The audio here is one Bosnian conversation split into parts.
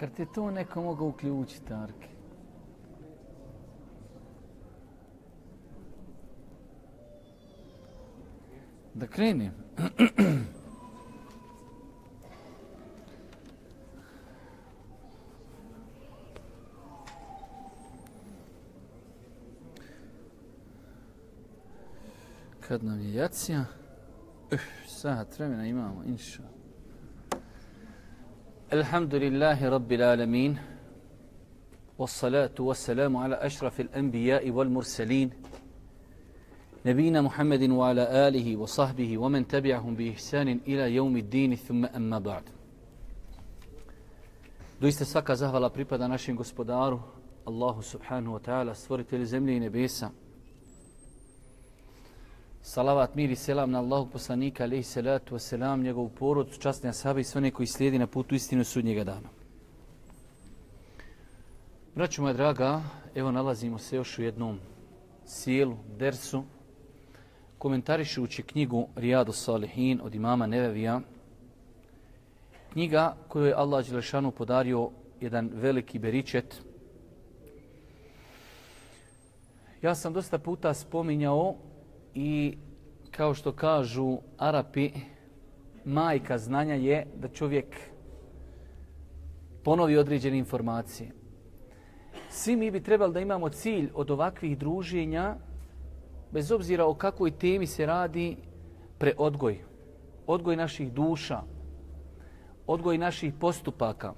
Makar ti to neko mogao uključiti, Arke. Da krenem. Kad nam je jacija? Uf, sat vremena imamo, inša. الحمد لله رب العالمين والصلاة والسلام على أشرف الأنبياء والمرسلين نبينا محمد وعلى آله وصحبه ومن تبعهم بإحسان إلى يوم الدين ثم أما بعد. Doista svaka zahvala pripada našem gospodaru, Allahu subhanahu wa ta'ala, stvoritelj zemlje Salavat, mir i selam na Allahog poslanika, alaihi salatu wasalam, njegov porod, častne asabe i sve one koji slijedi na putu istinu sudnjega dana. Braću moja draga, evo nalazimo se još u jednom sjelu, dersu, komentarišući knjigu Rijadu Salihin od imama Nevevija, knjiga koju je Allah Đelešanu podario jedan veliki beričet. Ja sam dosta puta spominjao i kao što kažu Arapi, majka znanja je da čovjek ponovi određene informacije. Svi mi bi trebali da imamo cilj od ovakvih druženja, bez obzira o kakvoj temi se radi, pre odgoj. Odgoj naših duša, odgoj naših postupaka.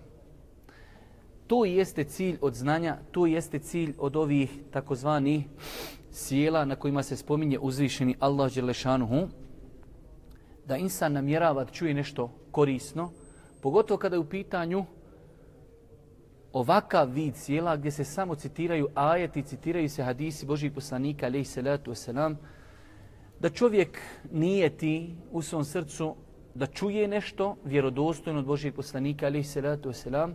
To jeste cilj od znanja, to jeste cilj od ovih takozvanih sjela na kojima se spominje uzvišeni Allah Đelešanuhu, da insan namjerava da čuje nešto korisno, pogotovo kada je u pitanju ovakav vid sjela gdje se samo citiraju ajeti, citiraju se hadisi Božih poslanika, alaih salatu wasalam, da čovjek nije ti u svom srcu da čuje nešto vjerodostojno od Božih poslanika, alaih salatu wasalam,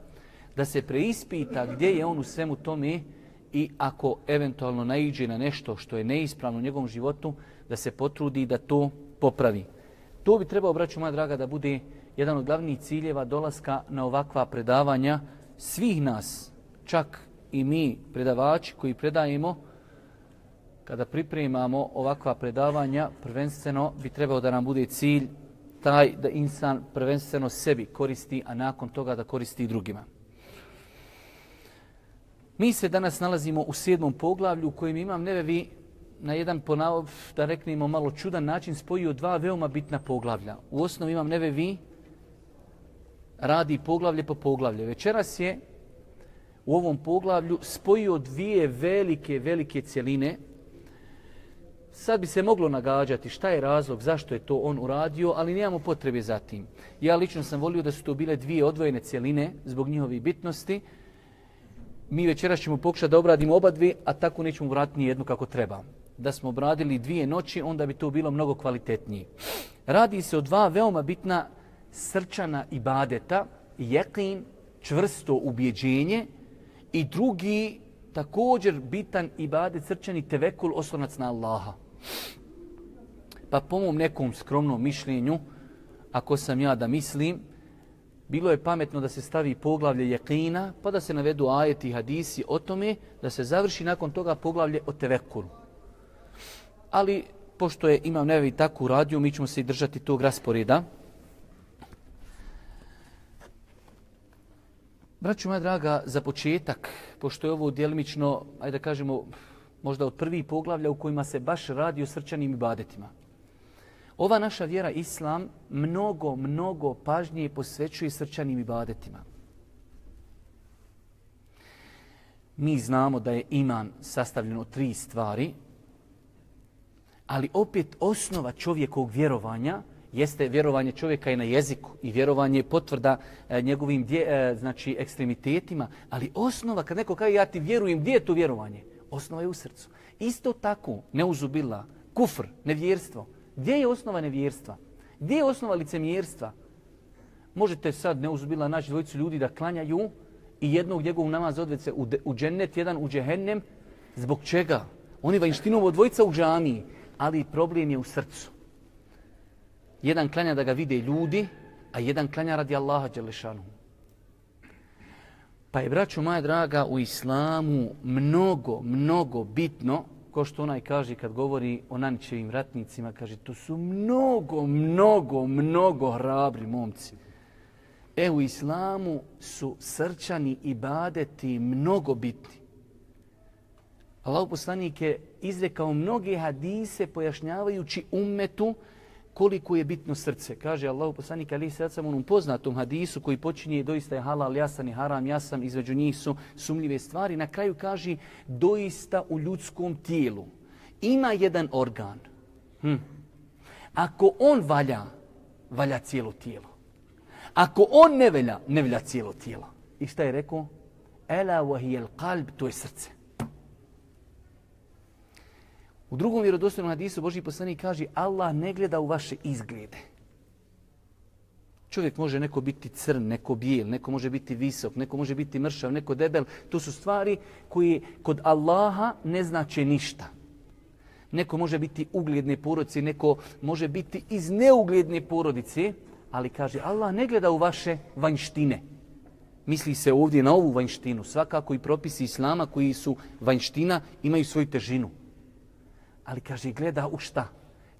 da se preispita gdje je on u svemu tome i ako eventualno naiđe na nešto što je neispravno u njegovom životu, da se potrudi da to popravi. To bi trebao, braću moja draga, da bude jedan od glavnih ciljeva dolaska na ovakva predavanja, svih nas, čak i mi predavači koji predajemo, kada pripremamo ovakva predavanja, prvenstveno bi trebao da nam bude cilj taj da insan prvenstveno sebi koristi, a nakon toga da koristi i drugima. Mi se danas nalazimo u sedmom poglavlju u kojem imam nevevi na jedan ponav, da reknemo malo čudan način, spojio dva veoma bitna poglavlja. U osnovi imam nevevi radi poglavlje po poglavlje. Večeras je u ovom poglavlju spojio dvije velike, velike cjeline. Sad bi se moglo nagađati šta je razlog, zašto je to on uradio, ali nemamo potrebe za tim. Ja lično sam volio da su to bile dvije odvojene cjeline zbog njihovi bitnosti. Mi večeras ćemo pokušati da obradimo oba dvije, a tako nećemo vratiti jednu kako treba. Da smo obradili dvije noći, onda bi to bilo mnogo kvalitetnije. Radi se o dva veoma bitna srčana ibadeta, jeqin, čvrsto ubjeđenje i drugi također bitan ibadet srčani tevekul oslonac na Allaha. Pa po mom nekom skromnom mišljenju, ako sam ja da mislim, bilo je pametno da se stavi poglavlje jekina, pa da se navedu ajeti i hadisi o tome, da se završi nakon toga poglavlje o tevekulu. Ali, pošto je imam nevi takvu radiju, mi ćemo se i držati tog rasporeda. Braću moja draga, za početak, pošto je ovo djelimično, ajde da kažemo, možda od prvih poglavlja u kojima se baš radi o srčanim ibadetima. Ova naša vjera Islam mnogo, mnogo pažnje posvećuje srčanim ibadetima. Mi znamo da je iman sastavljen od tri stvari, ali opet osnova čovjekovog vjerovanja – jeste vjerovanje čovjeka i na jeziku i vjerovanje potvrda e, njegovim dje, e, znači ekstremitetima, ali osnova kad neko kaže ja ti vjerujem, gdje je to vjerovanje? Osnova je u srcu. Isto tako, neuzubila, kufr, nevjerstvo. Gdje je osnova nevjerstva? Gdje je osnova licemjerstva? Možete sad neuzbila naći dvojicu ljudi da klanjaju i jednog njegovog namaz odvece u, u džennet, jedan u džehennem. Zbog čega? Oni vanjštinovo dvojica u džamiji, ali problem je u srcu jedan klanja da ga vide ljudi, a jedan klanja radi Allaha Đelešanu. Pa je, braću moja draga, u islamu mnogo, mnogo bitno, ko što onaj kaže kad govori o Nanićevim ratnicima, kaže, to su mnogo, mnogo, mnogo hrabri momci. E, u islamu su srčani i badeti mnogo bitni. Allah poslanik je izrekao mnoge hadise pojašnjavajući ummetu koliko je bitno srce. Kaže Allahu poslanik ali se sam onom poznatom hadisu koji počinje doista je halal jasan i haram jasan, između njih su sumljive stvari. Na kraju kaže doista u ljudskom tijelu ima jedan organ. Hm. Ako on valja, valja cijelo tijelo. Ako on ne velja, ne velja cijelo tijelo. I šta je rekao? Ela wahiyal qalb, to je srce. U drugom vjerodostojnom hadisu Boži poslanik kaže Allah ne gleda u vaše izglede. Čovjek može neko biti crn, neko bijel, neko može biti visok, neko može biti mršav, neko debel. To su stvari koje kod Allaha ne znače ništa. Neko može biti ugledne porodice, neko može biti iz neugledne porodice, ali kaže Allah ne gleda u vaše vanjštine. Misli se ovdje na ovu vanjštinu. Svakako i propisi Islama koji su vanjština imaju svoju težinu ali kaže gleda u šta?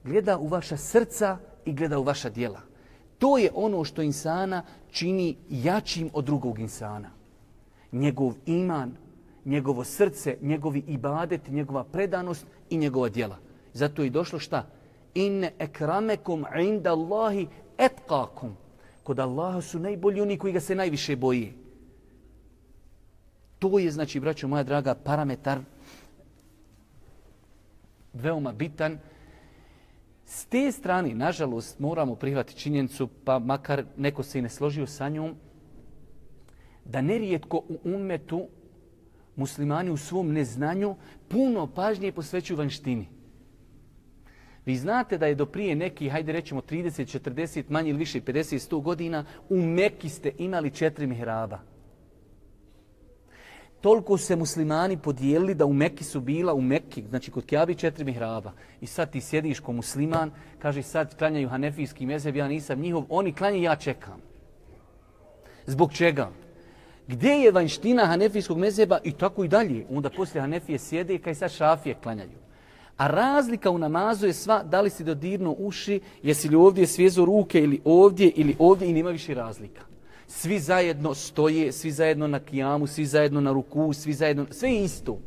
Gleda u vaša srca i gleda u vaša dijela. To je ono što insana čini jačim od drugog insana. Njegov iman, njegovo srce, njegovi ibadet, njegova predanost i njegova dijela. Zato je došlo šta? Inne ekramekum inda Allahi etkakum. Kod Allaha su najbolji oni koji ga se najviše boji. To je, znači, braćo moja draga, parametar veoma bitan. S te strane, nažalost, moramo prihvatiti činjenicu, pa makar neko se i ne složio sa njom, da nerijetko u umetu muslimani u svom neznanju puno pažnje posvećuju vanštini. Vi znate da je do prije neki, hajde rećemo 30, 40, manje ili više 50, 100 godina, u Mekki ste imali četiri mihraba toliko se muslimani podijelili da u Mekki su bila, u Mekki, znači kod Kjabi četiri mihraba. I sad ti sjediš ko musliman, kaže sad klanjaju hanefijski mezeb, ja nisam njihov, oni klanjaju, ja čekam. Zbog čega? Gdje je vanština hanefijskog mezeba i tako i dalje? Onda poslije hanefije sjede kaj sad šafije klanjaju. A razlika u namazu je sva, da li si dodirno uši, jesi li ovdje svijezo ruke ili ovdje ili ovdje i nema više razlika svi zajedno stoje, svi zajedno na kijamu, svi zajedno na ruku, svi zajedno, sve isto.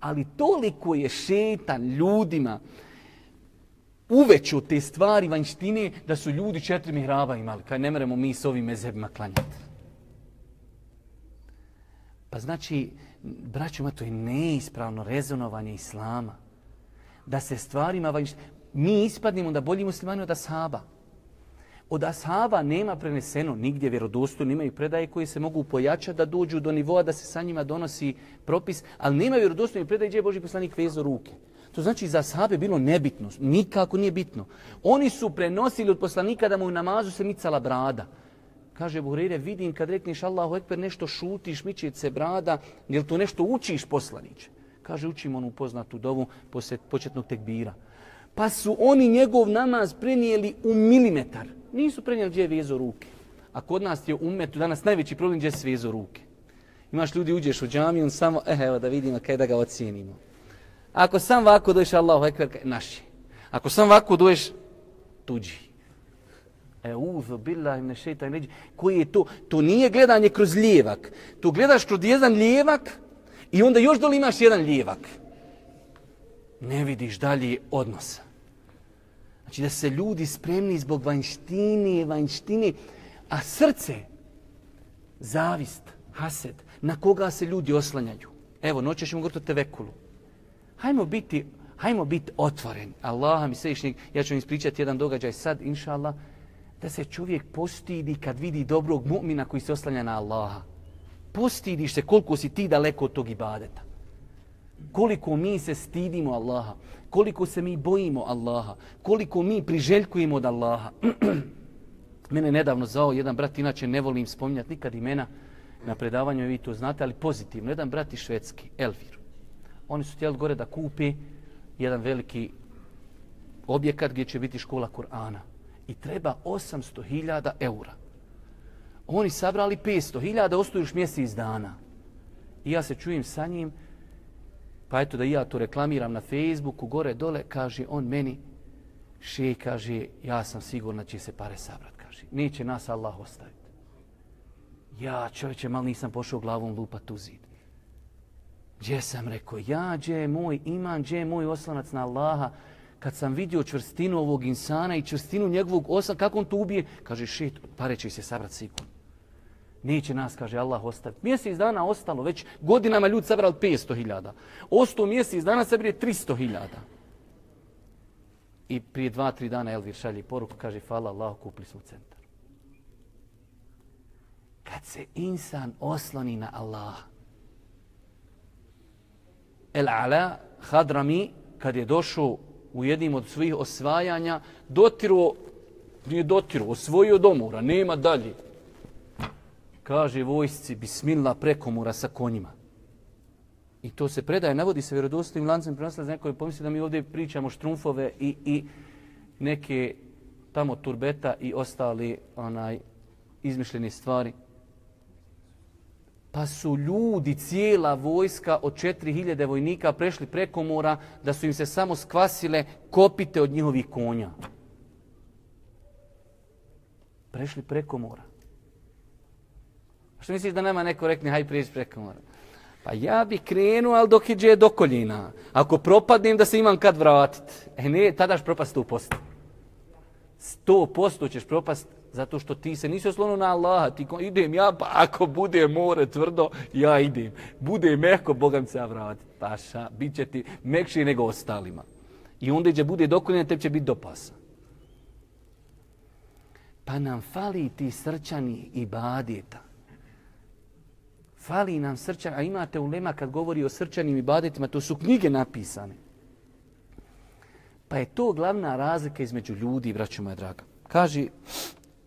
Ali toliko je šetan ljudima uveću te stvari vanjštine da su ljudi četiri mihraba imali. Kaj ne meremo mi s ovim mezebima klanjati. Pa znači, braćima, to je neispravno rezonovanje islama. Da se stvarima vanjštine... Mi ispadnimo da bolji muslimani od ashaba. Od ashaba nema preneseno nigdje vjerodostojno, imaju predaje koji se mogu pojačati da dođu do nivoa da se sa njima donosi propis, ali nema vjerodostojno predaje gdje je Boži poslanik vezo ruke. To znači za ashabe bilo nebitno, nikako nije bitno. Oni su prenosili od poslanika da mu u namazu se micala brada. Kaže Buhrire, vidim kad rekneš Allahu Ekber nešto šutiš, miće se brada, jel to nešto učiš poslaniće? Kaže, učim onu poznatu dovu poslije početnog tekbira. Pa su oni njegov namaz prenijeli u milimetar nisu prenijeli gdje je vezo ruke. A kod nas je umetu danas najveći problem gdje se vezo ruke. Imaš ljudi, uđeš u džami, on samo, eh, evo da vidimo kaj da ga ocijenimo. Ako sam ovako doješ Allahu ekber, naši. Ako sam ovako doješ, tuđi. E uzo, bila im nešeta neđi. Koji je to? To nije gledanje kroz lijevak. To gledaš kroz jedan lijevak i onda još doli imaš jedan lijevak. Ne vidiš dalje odnosa. Znači da se ljudi spremni zbog vanjštine, vanjštine, a srce, zavist, hased, na koga se ljudi oslanjaju. Evo, noće ćemo govoriti o tevekulu. Hajmo biti, hajmo biti otvoren. Allah mi svešnjeg, ja ću vam ispričati jedan događaj sad, inša Allah, da se čovjek postidi kad vidi dobrog mu'mina koji se oslanja na Allaha. Postidiš se koliko si ti daleko od tog ibadeta. Koliko mi se stidimo Allaha koliko se mi bojimo Allaha, koliko mi priželjkujemo od Allaha. Mene nedavno zvao jedan brat, inače ne volim spominjati nikad imena na predavanju, vi to znate, ali pozitivno. Jedan brat iz Švedski, Elvir. Oni su htjeli gore da kupi jedan veliki objekat gdje će biti škola Kur'ana. I treba 800.000 eura. Oni sabrali 500.000, ostaju još mjesec dana. I ja se čujem sa njim, pa eto da ja to reklamiram na Facebooku, gore, dole, kaže on meni, še kaže, ja sam sigurna će se pare sabrat, kaže. Neće nas Allah ostaviti. Ja, čovječe, mal nisam pošao glavom lupat u zid. Gdje sam rekao, ja, gdje je moj iman, gdje je moj oslanac na Allaha, kad sam vidio čvrstinu ovog insana i čvrstinu njegovog osla, kako on to ubije, kaže, šit, pare će se sabrat sigurno. Neće nas, kaže Allah, ostaviti. Mjesec dana ostalo, već godinama ljudi sabrali 500 hiljada. Osto mjesec dana sabrije 300 hiljada. I prije dva, tri dana Elvir šalje poruku, kaže, hvala Allah, kupili smo centar. Kad se insan osloni na Allah, El Ala Hadrami, kad je došao u jednim od svojih osvajanja, dotiruo, nije dotiruo, osvojio domora, nema dalje. Kaže vojsci, bismillah, prekomora sa konjima. I to se predaje, navodi se vjerodostojnim lancem prenosila za neko pomisli da mi ovdje pričamo štrumfove i, i neke tamo turbeta i ostali onaj izmišljene stvari. Pa su ljudi, cijela vojska od 4000 vojnika prešli preko mora da su im se samo skvasile kopite od njihovih konja. Prešli preko mora. Pa što misliš da nema neko rekne, haj prijeć preko mora? Pa ja bi krenuo, ali dok iđe do koljina. Ako propadnem, da se imam kad vratiti. E ne, tada ćeš propast 100%. 100% ćeš propast zato što ti se nisi oslonio na Allaha. Ti ko, idem ja, pa ako bude more tvrdo, ja idem. Bude mehko, Bogam se ja vratiti. Paša, bit će ti mekši nego ostalima. I onda iđe bude do koljina, te će biti do pasa. Pa nam fali ti srčani i badeta. Fali nam srčan, a imate ulema kad govori o srčanim ibadetima, to su knjige napisane. Pa je to glavna razlika između ljudi, braćo moja draga. Kaže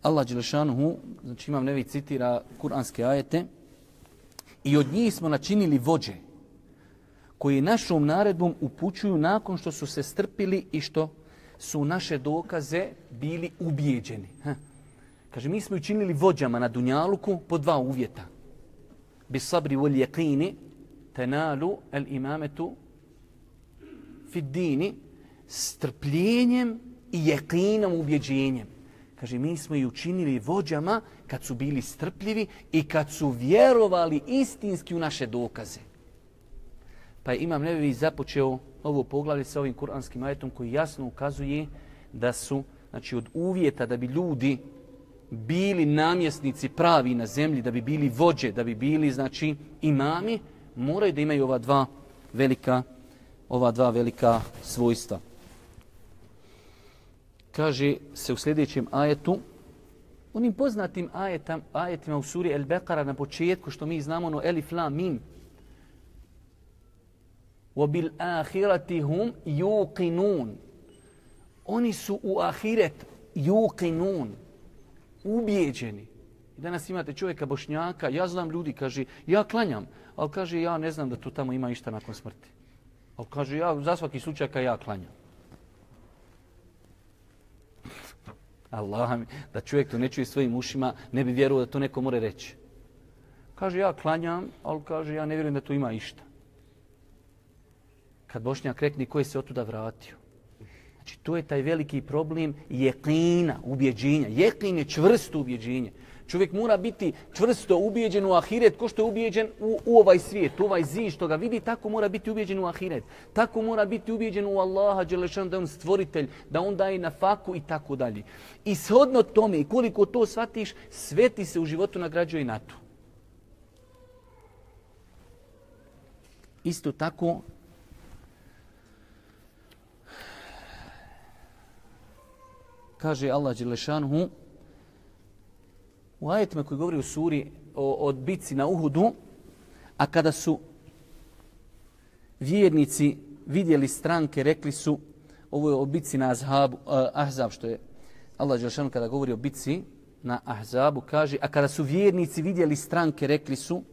Allah Đelešanuhu, znači imam nevi citira kuranske ajete, i od njih smo načinili vođe, koji našom naredbom upućuju nakon što su se strpili i što su naše dokaze bili ubijeđeni. Ha. Kaže, mi smo učinili vođama na Dunjaluku po dva uvjeta بالصبر واليقين تنال الإمامة في الدين strpljenjem i jekinom ubjeđenjem. Kaže, mi smo i učinili vođama kad su bili strpljivi i kad su vjerovali istinski u naše dokaze. Pa je Imam Nebevi započeo ovo poglavlje sa ovim kuranskim ajetom koji jasno ukazuje da su znači, od uvjeta da bi ljudi bili namjesnici pravi na zemlji, da bi bili vođe, da bi bili znači imami, moraju da imaju ova dva velika ova dva velika svojstva. Kaže se u sljedećem ajetu, onim poznatim ajetam, ajetima u suri El Beqara na početku, što mi znamo, no Elif La Mim, وَبِلْ آخِرَةِ هُمْ يُوقِنُونَ Oni su u ahiret yuqinun, ubijeđeni. I danas imate čovjeka bošnjaka, ja znam ljudi, kaže, ja klanjam, ali kaže, ja ne znam da tu tamo ima išta nakon smrti. Ali kaže, ja za svaki slučaj kad ja klanjam. Allah mi, da čovjek to ne čuje svojim ušima, ne bi vjerovao da to neko more reći. Kaže, ja klanjam, ali kaže, ja ne vjerujem da tu ima išta. Kad bošnjak rekni, koji se otuda vratio? Znači, to je taj veliki problem jeklina, ubjeđenja. Jeklin je čvrsto ubjeđenje. Čovjek mora biti čvrsto ubjeđen u ahiret, ko što je ubjeđen u, u ovaj svijet, u ovaj zi što ga vidi, tako mora biti ubjeđen u ahiret. Tako mora biti ubjeđen u Allaha, Đelešan, da on stvoritelj, da on daje na faku i tako dalje. I shodno tome, koliko to shvatiš, sve ti se u životu nagrađuje i na to. Isto tako, kaže Allah Đelešanhu u ajetima koji govori u suri o, o bitci na Uhudu, a kada su vjernici vidjeli stranke, rekli su, ovo je o bitci na Azhabu, uh, Ahzab, što je Allah Đelešanhu kada govori o bitci na Ahzabu, kaže, a kada su vjernici vidjeli stranke, rekli su,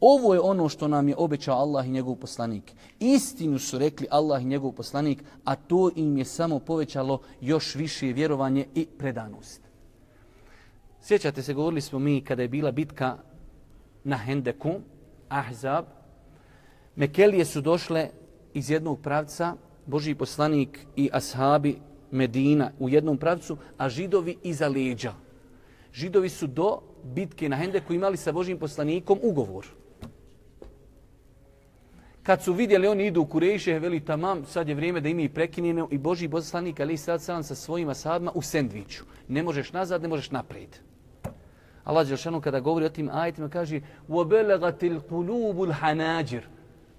Ovo je ono što nam je obećao Allah i njegov poslanik. Istinu su rekli Allah i njegov poslanik, a to im je samo povećalo još više vjerovanje i predanost. Sjećate se, govorili smo mi kada je bila bitka na Hendeku, Ahzab, Mekelije su došle iz jednog pravca, Boži poslanik i ashabi Medina u jednom pravcu, a židovi iza leđa. Židovi su do bitke na Hendeku imali sa Božim poslanikom ugovor Kad su vidjeli oni idu u Kurejše, veli tamam, sad je vrijeme da imi i prekinjeno i Boži poslanik ali sad sam sa svojima sadma u sendviču. Ne možeš nazad, ne možeš naprijed. Allah Đelšanu kada govori o tim ajitima kaže وَبَلَغَتِ الْقُلُوبُ الْحَنَاđِرِ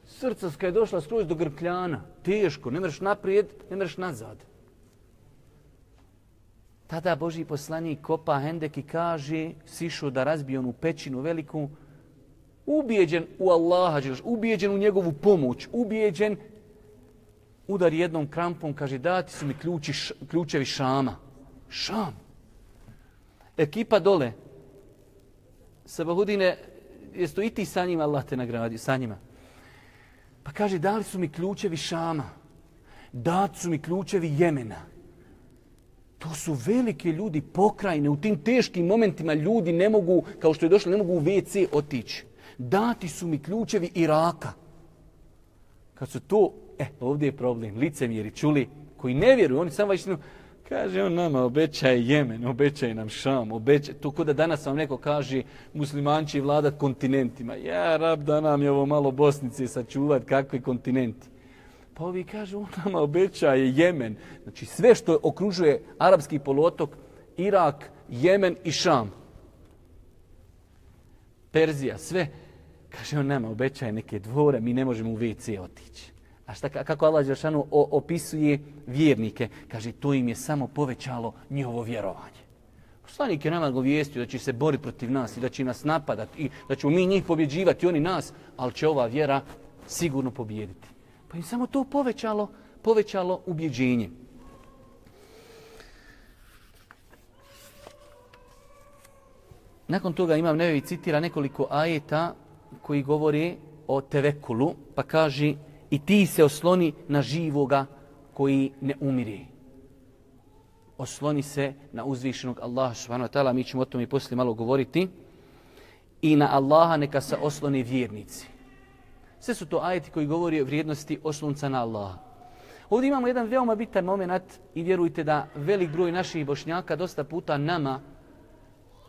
Srca je došla skroz do grkljana. Teško, ne mreš naprijed, ne mreš nazad. Tada Boži poslanik kopa hendek i kaže, sišu da razbije onu pećinu veliku, ubijeđen u Allaha, ubijeđen u njegovu pomoć, ubijeđen, udar jednom krampom, kaže, dati su mi ključi, ključevi Šama. Šam. Ekipa dole, Sabahudine, jesu i ti sa njima, Allah te nagradio, sa njima. Pa kaže, dali su mi ključevi Šama, dati su mi ključevi Jemena. To su velike ljudi pokrajine. U tim teškim momentima ljudi ne mogu, kao što je došlo, ne mogu u WC otići. Dati su mi ključevi Iraka. Kad su to, e, ovdje je problem, licemjeri čuli, koji ne vjeruju, oni samo vaštinu, kaže on nama, obećaje Jemen, obećaje nam Šam, obećaje, to kod da danas vam neko kaže, muslimanči vladat kontinentima. Ja, rab, da nam je ovo malo Bosnice sačuvat, kakvi kontinenti. Pa ovi kažu, on nama obećaje Jemen. Znači sve što okružuje arapski polotok, Irak, Jemen i Šam. Perzija, sve. Kaže, on nama obećaje neke dvore, mi ne možemo u WC otići. A šta, kako Allah Đeršanu opisuje vjernike? Kaže, to im je samo povećalo njihovo vjerovanje. Poslanik je nama govijestio da će se boriti protiv nas i da će nas napadati i da ćemo mi njih pobjeđivati, oni nas, ali će ova vjera sigurno pobjediti. Pa im samo to povećalo, povećalo ubjeđenje. Nakon toga imam nevi citira nekoliko ajeta koji govori o tevekulu, pa kaže i ti se osloni na živoga koji ne umiri. Osloni se na uzvišenog Allaha subhanahu wa ta'ala, mi ćemo o tom i poslije malo govoriti. I na Allaha neka se osloni vjernici. Sve su to ajeti koji govori o vrijednosti oslonca na Allaha. Ovdje imamo jedan veoma bitan moment i vjerujte da velik broj naših bošnjaka dosta puta nama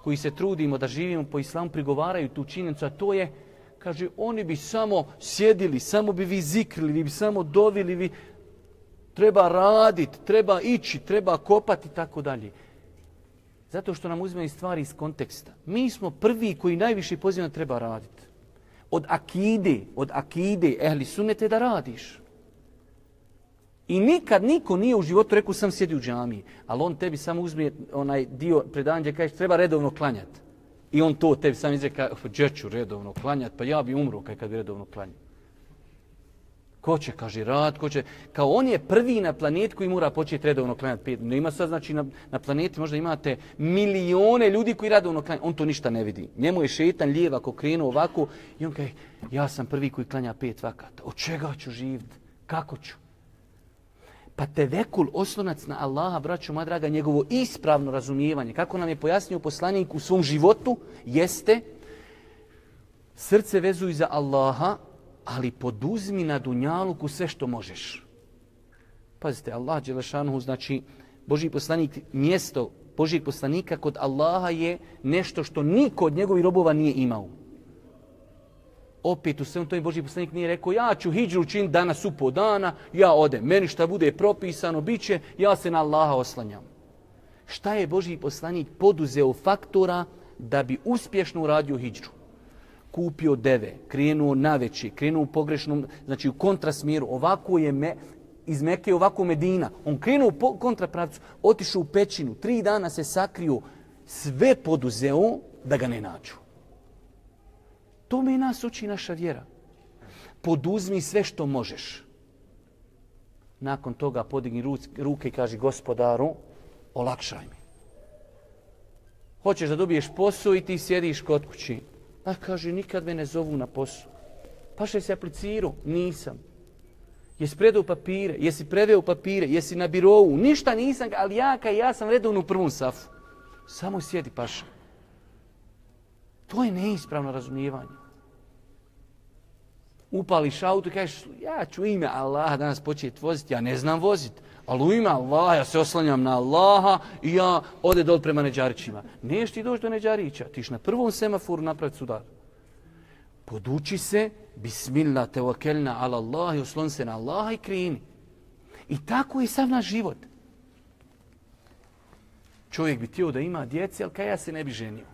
koji se trudimo da živimo po islamu prigovaraju tu činjenicu, a to je, kaže, oni bi samo sjedili, samo bi vi zikrili, vi bi samo dovili, vi treba raditi, treba ići, treba kopati i tako dalje. Zato što nam uzmeju stvari iz konteksta. Mi smo prvi koji najviše pozivno treba raditi od akide, od akide ehli sunete da radiš. I nikad niko nije u životu rekao sam sjedi u džamiji, ali on tebi samo uzme onaj dio predanja gdje kaže treba redovno klanjati. I on to tebi sam izreka, gdje ću redovno klanjati, pa ja bi umro kaj kad bi redovno klanjati. Ko će, kaže, rad, ko će... Kao on je prvi na planet koji mora početi redovno klanjati pet. Ne ima sad, znači, na, na planeti možda imate milione ljudi koji redovno klanjati. On to ništa ne vidi. Njemu je šetan lijeva ako krenu ovako i on kaže, ja sam prvi koji klanja pet vakata. Od čega ću živjeti? Kako ću? Pa tevekul, oslonac na Allaha, braću moja draga, njegovo ispravno razumijevanje, kako nam je pojasnio poslanik u svom životu, jeste srce vezuj za Allaha, ali poduzmi na dunjaluku sve što možeš. Pazite, Allah Đelešanuhu, znači, Boži poslanik, mjesto Božijeg poslanika kod Allaha je nešto što niko od njegovih robova nije imao. Opet u svem toj Boži poslanik nije rekao, ja ću hijđu učiniti danas u po dana, ja odem, meni šta bude propisano, bit će, ja se na Allaha oslanjam. Šta je Boži poslanik poduzeo faktora da bi uspješno uradio hijđu? kupio deve, krenuo na veći, krenuo u pogrešnom, znači u kontrasmjeru, ovako je me, iz Mekke ovako Medina. On krenuo u kontrapravcu, otišao u pećinu, tri dana se sakrio, sve poduzeo da ga ne nađu. Tome i nas uči naša vjera. Poduzmi sve što možeš. Nakon toga podigni ruke i kaži gospodaru, olakšaj mi. Hoćeš da dobiješ posao i ti sjediš kod kući. A kaže, nikad me ne zovu na posao. Pa še se aplicirao? Nisam. Jesi predao papire? Jesi preveo papire? Jesi na birovu? Ništa nisam, ali ja kaj ja sam redovno u prvom safu. Samo sjedi, paša. To je neispravno razumijevanje. Upališ auto i kažeš, ja ću ime Allaha danas početi voziti, ja ne znam voziti. Ali u ime Allaha, ja se oslanjam na Allaha i ja ode dol prema Neđarićima. Neš ti doći do Neđarića, tiš na prvom semaforu napraviti sudar. Poduči se, bismillah, tevakelna ala Allah i oslon se na Allaha i krini. I tako je sav naš život. Čovjek bi tijelo da ima djece, ali kaj ja se ne bi ženio?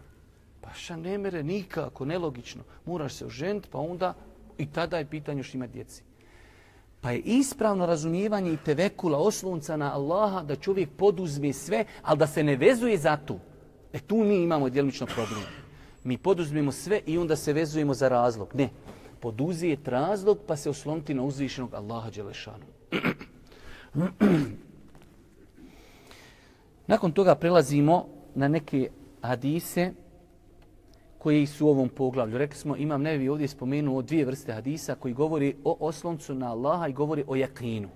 Pa šta ne mere nikako, nelogično. Moraš se oženiti, pa onda i tada je pitanje što ima djeci. Pa je ispravno razumijevanje i tevekula oslunca na Allaha da čovjek poduzme sve, ali da se ne vezuje za tu. E tu mi imamo djelimično problem. Mi poduzmemo sve i onda se vezujemo za razlog. Ne. Poduzije razlog pa se osloniti na uzvišenog Allaha Đelešanu. Nakon toga prelazimo na neke hadise koji su u ovom poglavlju. Rekli smo, imam nevi ovdje spomenuo dvije vrste hadisa koji govori o osloncu na Allaha i govori o jakinu.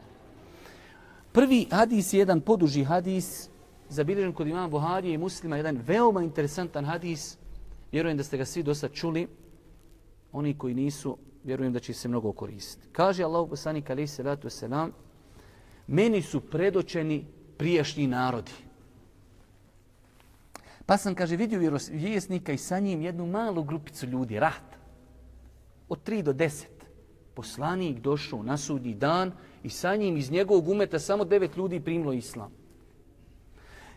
Prvi hadis je jedan poduži hadis, zabilježen kod imama Buharije i muslima, jedan veoma interesantan hadis. Vjerujem da ste ga svi dosta čuli. Oni koji nisu, vjerujem da će se mnogo koristiti. Kaže Allah poslanik alaih salatu wasalam, meni su predočeni prijašnji narodi. Pa sam, kaže, vidio vjerovjesnika i sa njim jednu malu grupicu ljudi, rat. Od tri do deset. Poslanik došao na sudnji dan i sa njim iz njegovog umeta samo devet ljudi primilo islam.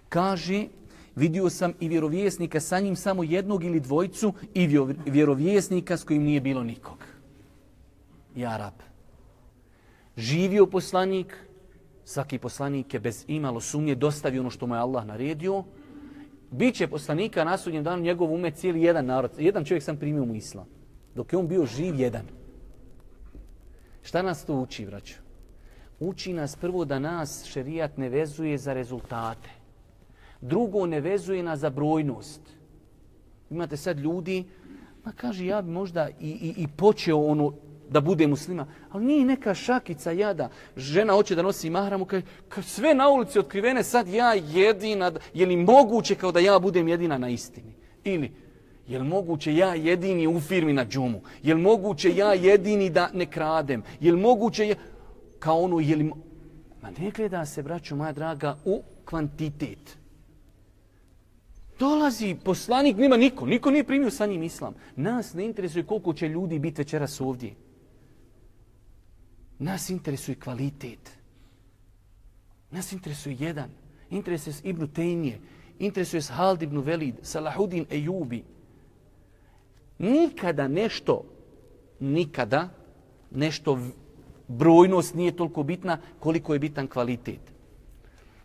Kaže, vidio sam i vjerovjesnika sa njim samo jednog ili dvojcu i vjerovjesnika s kojim nije bilo nikog. I Arab. Živio poslanik, svaki poslanik je bez imalo sumnje dostavio ono što mu je Allah naredio, Biće poslanika na sudnjem danu njegov umet cijeli jedan narod. Jedan čovjek sam primio mu islam. Dok je on bio živ jedan. Šta nas to uči, braću? Uči nas prvo da nas šerijat ne vezuje za rezultate. Drugo, ne vezuje nas za brojnost. Imate sad ljudi, ma kaže, ja bi možda i, i, i počeo ono da bude muslima. Ali nije neka šakica jada. Žena hoće da nosi mahramu, kaj, kaj sve na ulici otkrivene, sad ja jedina, je li moguće kao da ja budem jedina na istini? Ili, je li moguće ja jedini u firmi na džumu? Je li moguće ja jedini da ne kradem? Je li moguće ja, kao ono, je li... Ma ne gleda se, braćo moja draga, u kvantitet. Dolazi poslanik, nima niko, niko nije primio sa njim islam. Nas ne interesuje koliko će ljudi biti večeras ovdje. Nas interesuje kvalitet. Nas interesuje jedan. Interesuje se Ibnu Tejnije. Interesuje se Hald ibn Velid, Salahudin Ejubi. Nikada nešto, nikada nešto brojnost nije toliko bitna koliko je bitan kvalitet.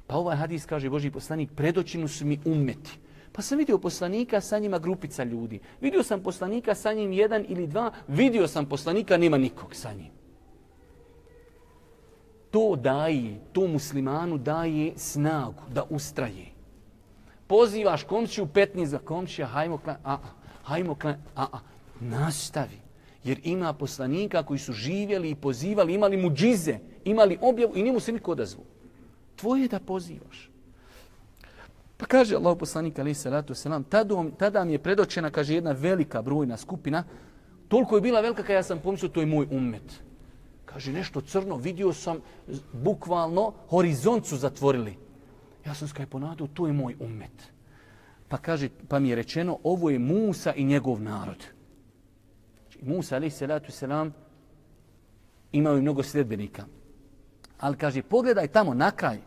Pa ovaj hadis kaže Boži poslanik, predoćinu su mi umeti. Pa sam vidio poslanika, sa njima grupica ljudi. Vidio sam poslanika, sa njim jedan ili dva. Vidio sam poslanika, nema nikog sa njim to daje, to muslimanu daje snagu da ustraje. Pozivaš komšiju 15 za komšija, hajmo klan, a, hajmo klan, a, a, nastavi. Jer ima poslanika koji su živjeli i pozivali, imali mu džize, imali objavu i nimu se niko odazvu. Tvoje je da pozivaš. Pa kaže Allah poslanika, ali salatu selam, tada, tada mi je predočena, kaže, jedna velika brojna skupina, toliko je bila velika kada ja sam pomislio, to je moj ummet kaže nešto crno, vidio sam bukvalno horizont su zatvorili. Ja sam skaj ponadao, to je moj umet. Pa kaže, pa mi je rečeno, ovo je Musa i njegov narod. Znači, Musa, ali se selam, imao je mnogo sljedbenika. Ali kaže, pogledaj tamo na kraj,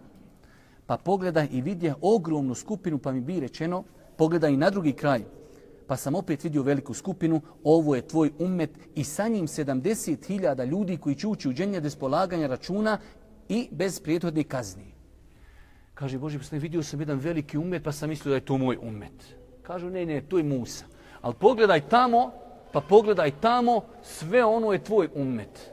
pa pogledaj i vidje ogromnu skupinu, pa mi bi rečeno, pogledaj i na drugi kraj, pa sam opet vidio veliku skupinu, ovo je tvoj umet i sa njim 70.000 ljudi koji će ući u dženje bez polaganja računa i bez prijethodne kazni. Kaže Boži poslanik, vidio sam jedan veliki umet pa sam mislio da je to moj umet. Kažu, ne, ne, to je Musa. Ali pogledaj tamo, pa pogledaj tamo, sve ono je tvoj umet.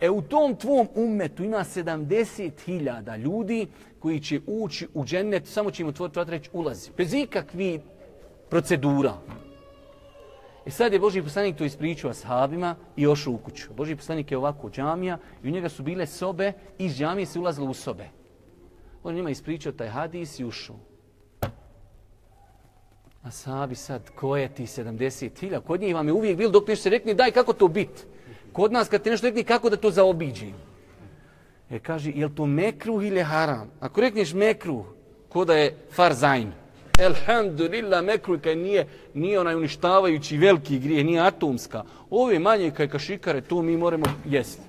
E u tom tvom umetu ima 70.000 ljudi koji će ući u džennet, samo će im otvoriti vrat reći ulazi. Bez ikakvi procedura. I sad je Boži poslanik to ispričao ashabima i ošao u kuću. Boži poslanik je ovako džamija i u njega su bile sobe i iz džamije se ulazilo u sobe. On njima ispričao taj hadis i ušao. A sabi sad, ko je ti 70.000? Kod njih vam je uvijek bilo dok nešto se rekne, daj kako to bit. Kod nas kad ti nešto rekne, kako da to zaobiđi. E kaže, jel to mekruh ili haram? Ako rekneš mekruh, ko da je farzajn. Elhamdulillah, mekruljka nije, nije onaj uništavajući veliki grije, nije atomska. Ove manje kaj kašikare, to mi moramo jesti.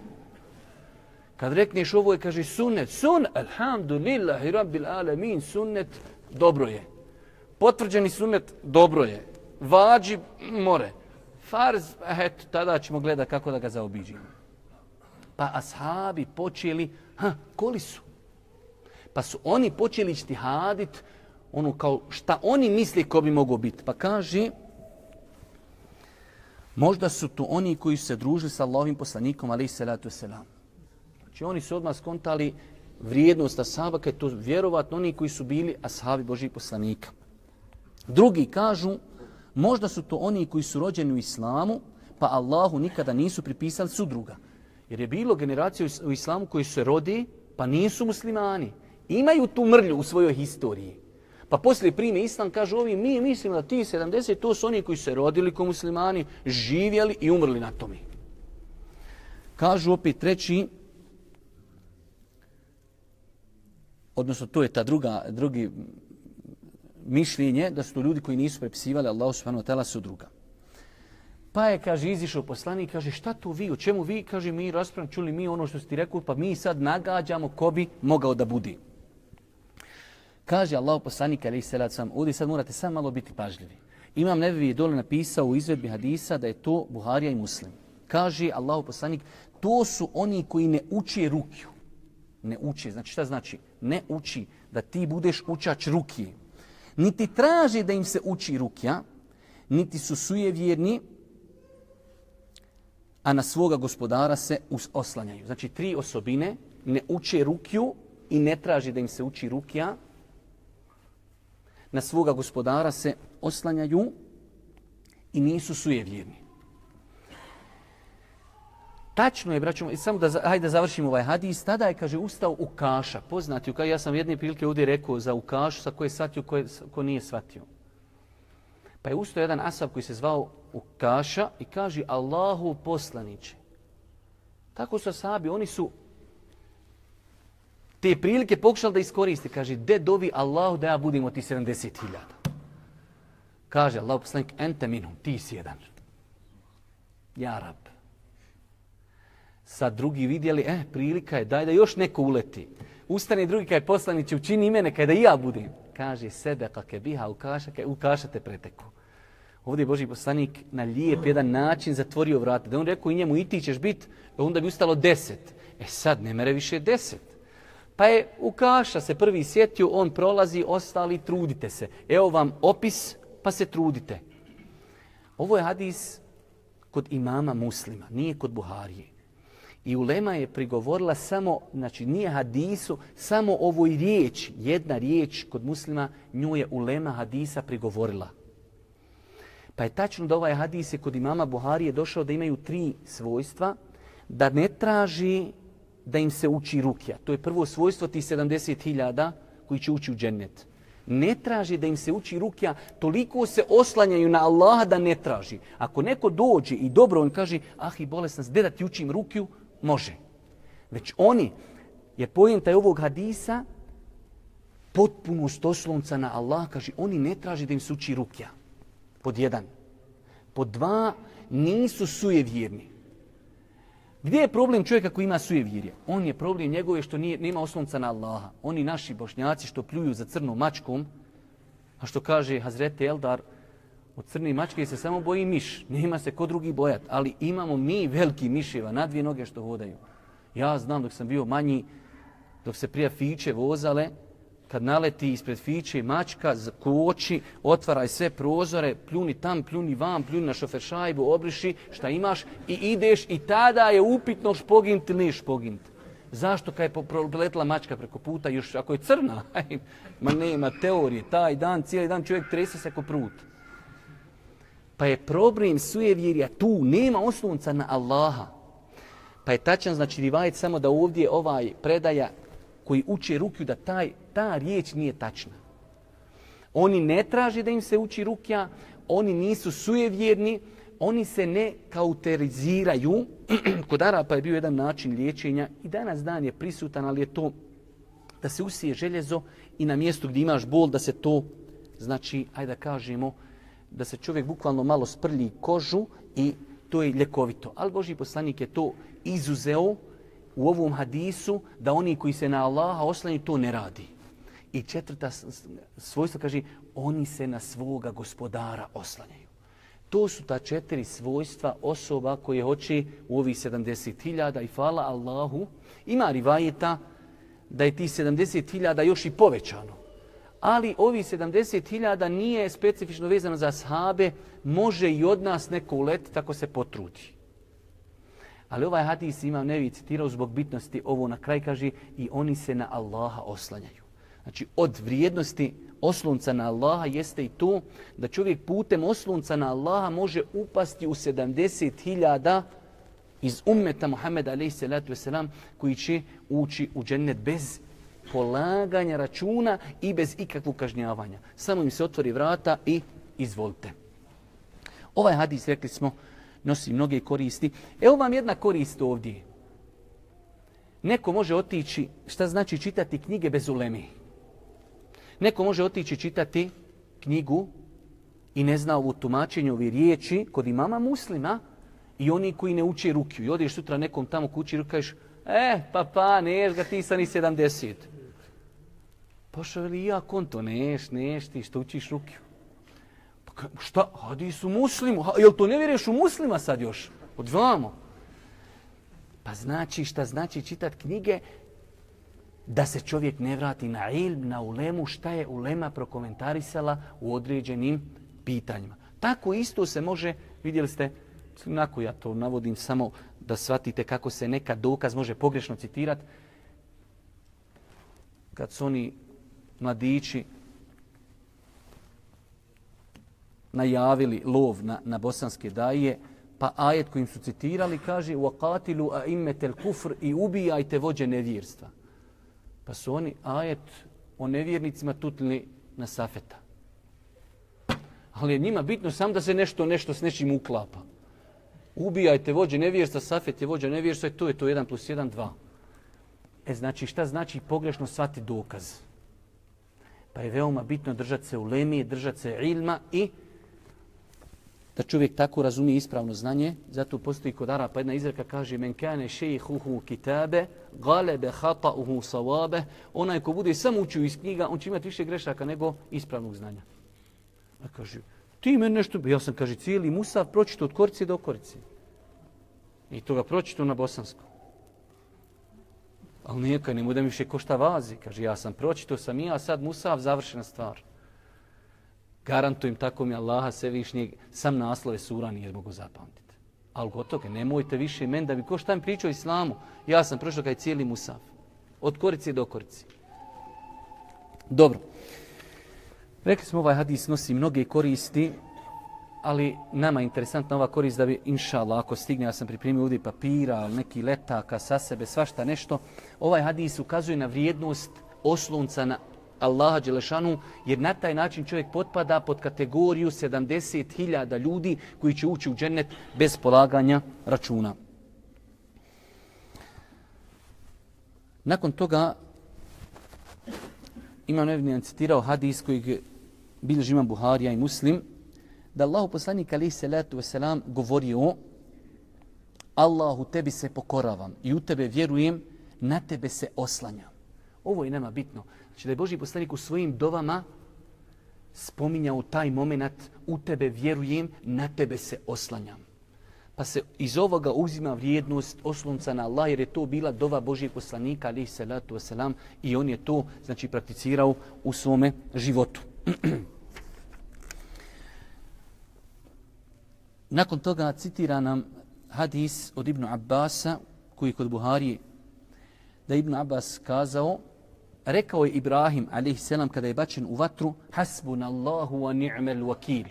Kad rekneš ovo je, kaže sunnet, sun, alhamdulillah, i rabbil alamin, sunnet, dobro je. Potvrđeni sunnet, dobro je. Vađi, more. Farz, eto, tada ćemo gledati kako da ga zaobiđimo. Pa ashabi počeli, ha, koli su? Pa su oni počeli ići hadit, ono kao šta oni misli ko bi mogo biti. Pa kaže, možda su to oni koji su se družili sa Allahovim poslanikom, ali i salatu selam. Znači oni su odmah skontali vrijednost ashaba, kad je to vjerovatno oni koji su bili ashabi Božih poslanika. Drugi kažu, možda su to oni koji su rođeni u islamu, pa Allahu nikada nisu pripisali sudruga. Jer je bilo generacija u islamu koji se rodi, pa nisu muslimani. Imaju tu mrlju u svojoj historiji. Pa poslije prime islam kažu ovi, mi mislimo da ti 70, to su oni koji se rodili kao muslimani, živjeli i umrli na tome. Kažu opet treći, odnosno to je ta druga, drugi mišljenje, da su to ljudi koji nisu prepisivali Allahu subhanahu wa ta'ala su druga. Pa je, kaže, izišao poslanik, kaže, šta tu vi, o čemu vi, kaže, mi raspravljamo, čuli mi ono što ste rekli, pa mi sad nagađamo ko bi mogao da budi. Kaže Allah poslanik, ali se sam, ovdje sad morate samo malo biti pažljivi. Imam nevi je dole napisao u izvedbi hadisa da je to Buharija i Muslim. Kaže Allah poslanik, to su oni koji ne uči rukiju. Ne uči, znači šta znači? Ne uči da ti budeš učač rukije. Niti traži da im se uči rukija, niti su sujevjerni, a na svoga gospodara se oslanjaju. Znači, tri osobine ne uče rukiju i ne traži da im se uči rukija, Na svoga gospodara se oslanjaju i nisu sujevjerni. Tačno je, braćom, i samo da, hajde da završimo ovaj hadis, tada je, kaže, ustao u kaša, poznati, ja sam jedne prilike ovdje rekao za u kašu, sa koje je shvatio, koje, ko nije shvatio. Pa je ustao jedan asab koji se zvao u kaša i kaže Allahu poslaniće. Tako su asabi, oni su te prilike pokušali da iskoristi. Kaže, de dovi Allahu da ja budim od ti 70.000. Kaže Allah poslanik, ente minum, ti si jedan. Ja rab. Sad drugi vidjeli, eh, prilika je, daj da još neko uleti. Ustane drugi kaj poslaniće, učini imene kada i ja budem. Kaže, sebe kake biha, u kaša te preteku ovdje je Boži poslanik na lijep jedan način zatvorio vrata. Da on rekao i njemu i ti ćeš biti, e onda bi ustalo deset. E sad ne mere više deset. Pa je u kaša se prvi sjetio, on prolazi, ostali trudite se. Evo vam opis, pa se trudite. Ovo je hadis kod imama muslima, nije kod Buharije. I Ulema je prigovorila samo, znači nije hadisu, samo ovoj riječi, jedna riječ kod muslima, nju je Ulema hadisa prigovorila. Pa je tačno da ovaj hadis je kod imama Buharije došao da imaju tri svojstva, da ne traži da im se uči rukja. To je prvo svojstvo tih 70.000 koji će ući u džennet. Ne traži da im se uči rukja, toliko se oslanjaju na Allaha da ne traži. Ako neko dođe i dobro on kaže, ah i bolesna, gdje da ti učim rukju, može. Već oni, je pojenta ovog hadisa, potpuno stoslonca na Allah, kaže, oni ne traži da im se uči rukja. Pod jedan. Pod dva, nisu sujevjerni. Gdje je problem čovjeka koji ima sujevjerje? On je problem njegove što nije, nema oslonca na Allaha. Oni naši bošnjaci što pljuju za crnom mačkom, a što kaže Hazreti Eldar, od crne mačke se samo boji miš. Nema se ko drugi bojat. Ali imamo mi veliki miševa na dvije noge što hodaju. Ja znam dok sam bio manji, dok se prija fiće vozale, kad naleti ispred fiće mačka, koči, otvaraj sve prozore, pljuni tam, pljuni vam, pljuni na šoferšajbu, obriši šta imaš i ideš i tada je upitno špogint ili ne špogint. Zašto kad je proletila mačka preko puta, još ako je crna, ma nema teorije, taj dan, cijeli dan čovjek trese se ako prut. Pa je problem sujevjerja tu, nema oslonca na Allaha. Pa je tačan, znači, rivajet samo da ovdje ovaj predaja koji uče rukju da taj, ta riječ nije tačna. Oni ne traže da im se uči rukja, oni nisu sujevjerni, oni se ne kauteriziraju. Kod Arapa je bio jedan način liječenja i danas dan je prisutan, ali je to da se usije željezo i na mjestu gdje imaš bol da se to, znači, ajde da kažemo, da se čovjek bukvalno malo sprlji kožu i to je ljekovito. Ali Boži poslanik je to izuzeo u ovom hadisu da oni koji se na Allaha oslanju to ne radi. I četvrta svojstva kaže, oni se na svoga gospodara oslanjaju. To su ta četiri svojstva osoba koje hoće u ovih 70.000 i hvala Allahu. Ima rivajeta da je ti 70.000 još i povećano. Ali ovi 70.000 nije specifično vezano za sahabe, može i od nas neko uleti tako se potrudi. Ali ovaj hadis imam nevi citirao zbog bitnosti ovo na kraj kaže i oni se na Allaha oslanjaju. Znači od vrijednosti oslunca na Allaha jeste i to da čovjek putem oslunca na Allaha može upasti u 70.000 iz ummeta Muhammeda a.s. koji će ući u džennet bez polaganja računa i bez ikakvog kažnjavanja. Samo im se otvori vrata i izvolite. Ovaj hadis, rekli smo, nosi mnoge koristi. Evo vam jedna korist ovdje. Neko može otići, šta znači čitati knjige bez ulemi? Neko može otići čitati knjigu i ne zna ovo tumačenje, ovi riječi kod imama muslima i oni koji ne uče rukiju. I odeš sutra nekom tamo kući i kažeš, e, eh, pa pa, neš ga ti sa ni 70. Pošao veli, ja konto, neš, neš ti što učiš rukiju. Pa šta, hadi su muslimu, ha, jel to ne vjeruješ u muslima sad još? Odvamo. Pa znači šta znači čitat knjige da se čovjek ne vrati na ilm, na ulemu, šta je ulema prokomentarisala u određenim pitanjima. Tako isto se može, vidjeli ste, nako ja to navodim samo da shvatite kako se neka dokaz može pogrešno citirati. Kad su oni mladići najavili lov na, na bosanske daje, pa ajet kojim su citirali kaže وَقَاتِلُوا أَئِمَّةَ الْكُفْرِ i ubijajte vođe nevjerstva. Pa su oni ajet o nevjernicima tutili na safeta. Ali je njima bitno sam da se nešto nešto s nečim uklapa. Ubijajte vođe nevjerstva, safet je vođa nevjerstva i to je to 1 plus 1, 2. E znači šta znači pogrešno svati dokaz? Pa je veoma bitno držati se u lemije, držati se ilma i da čovjek tako razumije ispravno znanje. Zato postoji kod Arapa jedna izreka kaže men kane šejihuhu kitabe galebe hata'uhu sawabe onaj ko bude samo učio iz knjiga on će imati više grešaka nego ispravnog znanja. A kaže ti meni nešto, ja sam kaže cijeli Musav pročito od korice do korice. I to ga pročito na bosanskom. Ali neka, ne bude mi više košta vazi. Kaže, ja sam pročito sam i ja sad Musav završena stvar garantujem tako mi Allaha Svevišnjeg, sam naslove sura nije mogu zapamtiti. Ali gotovo, nemojte više men da bi ko šta mi pričao islamu. Ja sam prošao kaj cijeli Musaf. Od korice do korice. Dobro. Rekli smo ovaj hadis nosi mnoge koristi, ali nama je interesantna ova korist da bi, inša Allah, ako stigne, ja sam pripremio ovdje papira, neki letaka sa sebe, svašta nešto. Ovaj hadis ukazuje na vrijednost oslunca na Allaha Đelešanu, jer na taj način čovjek potpada pod kategoriju 70.000 ljudi koji će ući u džennet bez polaganja računa. Nakon toga imam nevnijan citirao hadis koji bilježi imam Buharija i Muslim, da Allahu poslanik alaih salatu wasalam govorio Allahu tebi se pokoravam i u tebe vjerujem, na tebe se oslanjam. Ovo je nama bitno. Znači da je Boži poslanik u svojim dovama spominjao taj moment u tebe vjerujem, na tebe se oslanjam. Pa se iz ovoga uzima vrijednost oslonca na Allah, jer je to bila dova Božijeg poslanika, ali salatu wasalam, i on je to znači prakticirao u svome životu. Nakon toga citira nam hadis od Ibnu Abbasa, koji kod Buhari da Ibn Abbas kazao rekao je Ibrahim a.s. kada je bačen u vatru Hasbunallahu wa ni'mal wakil.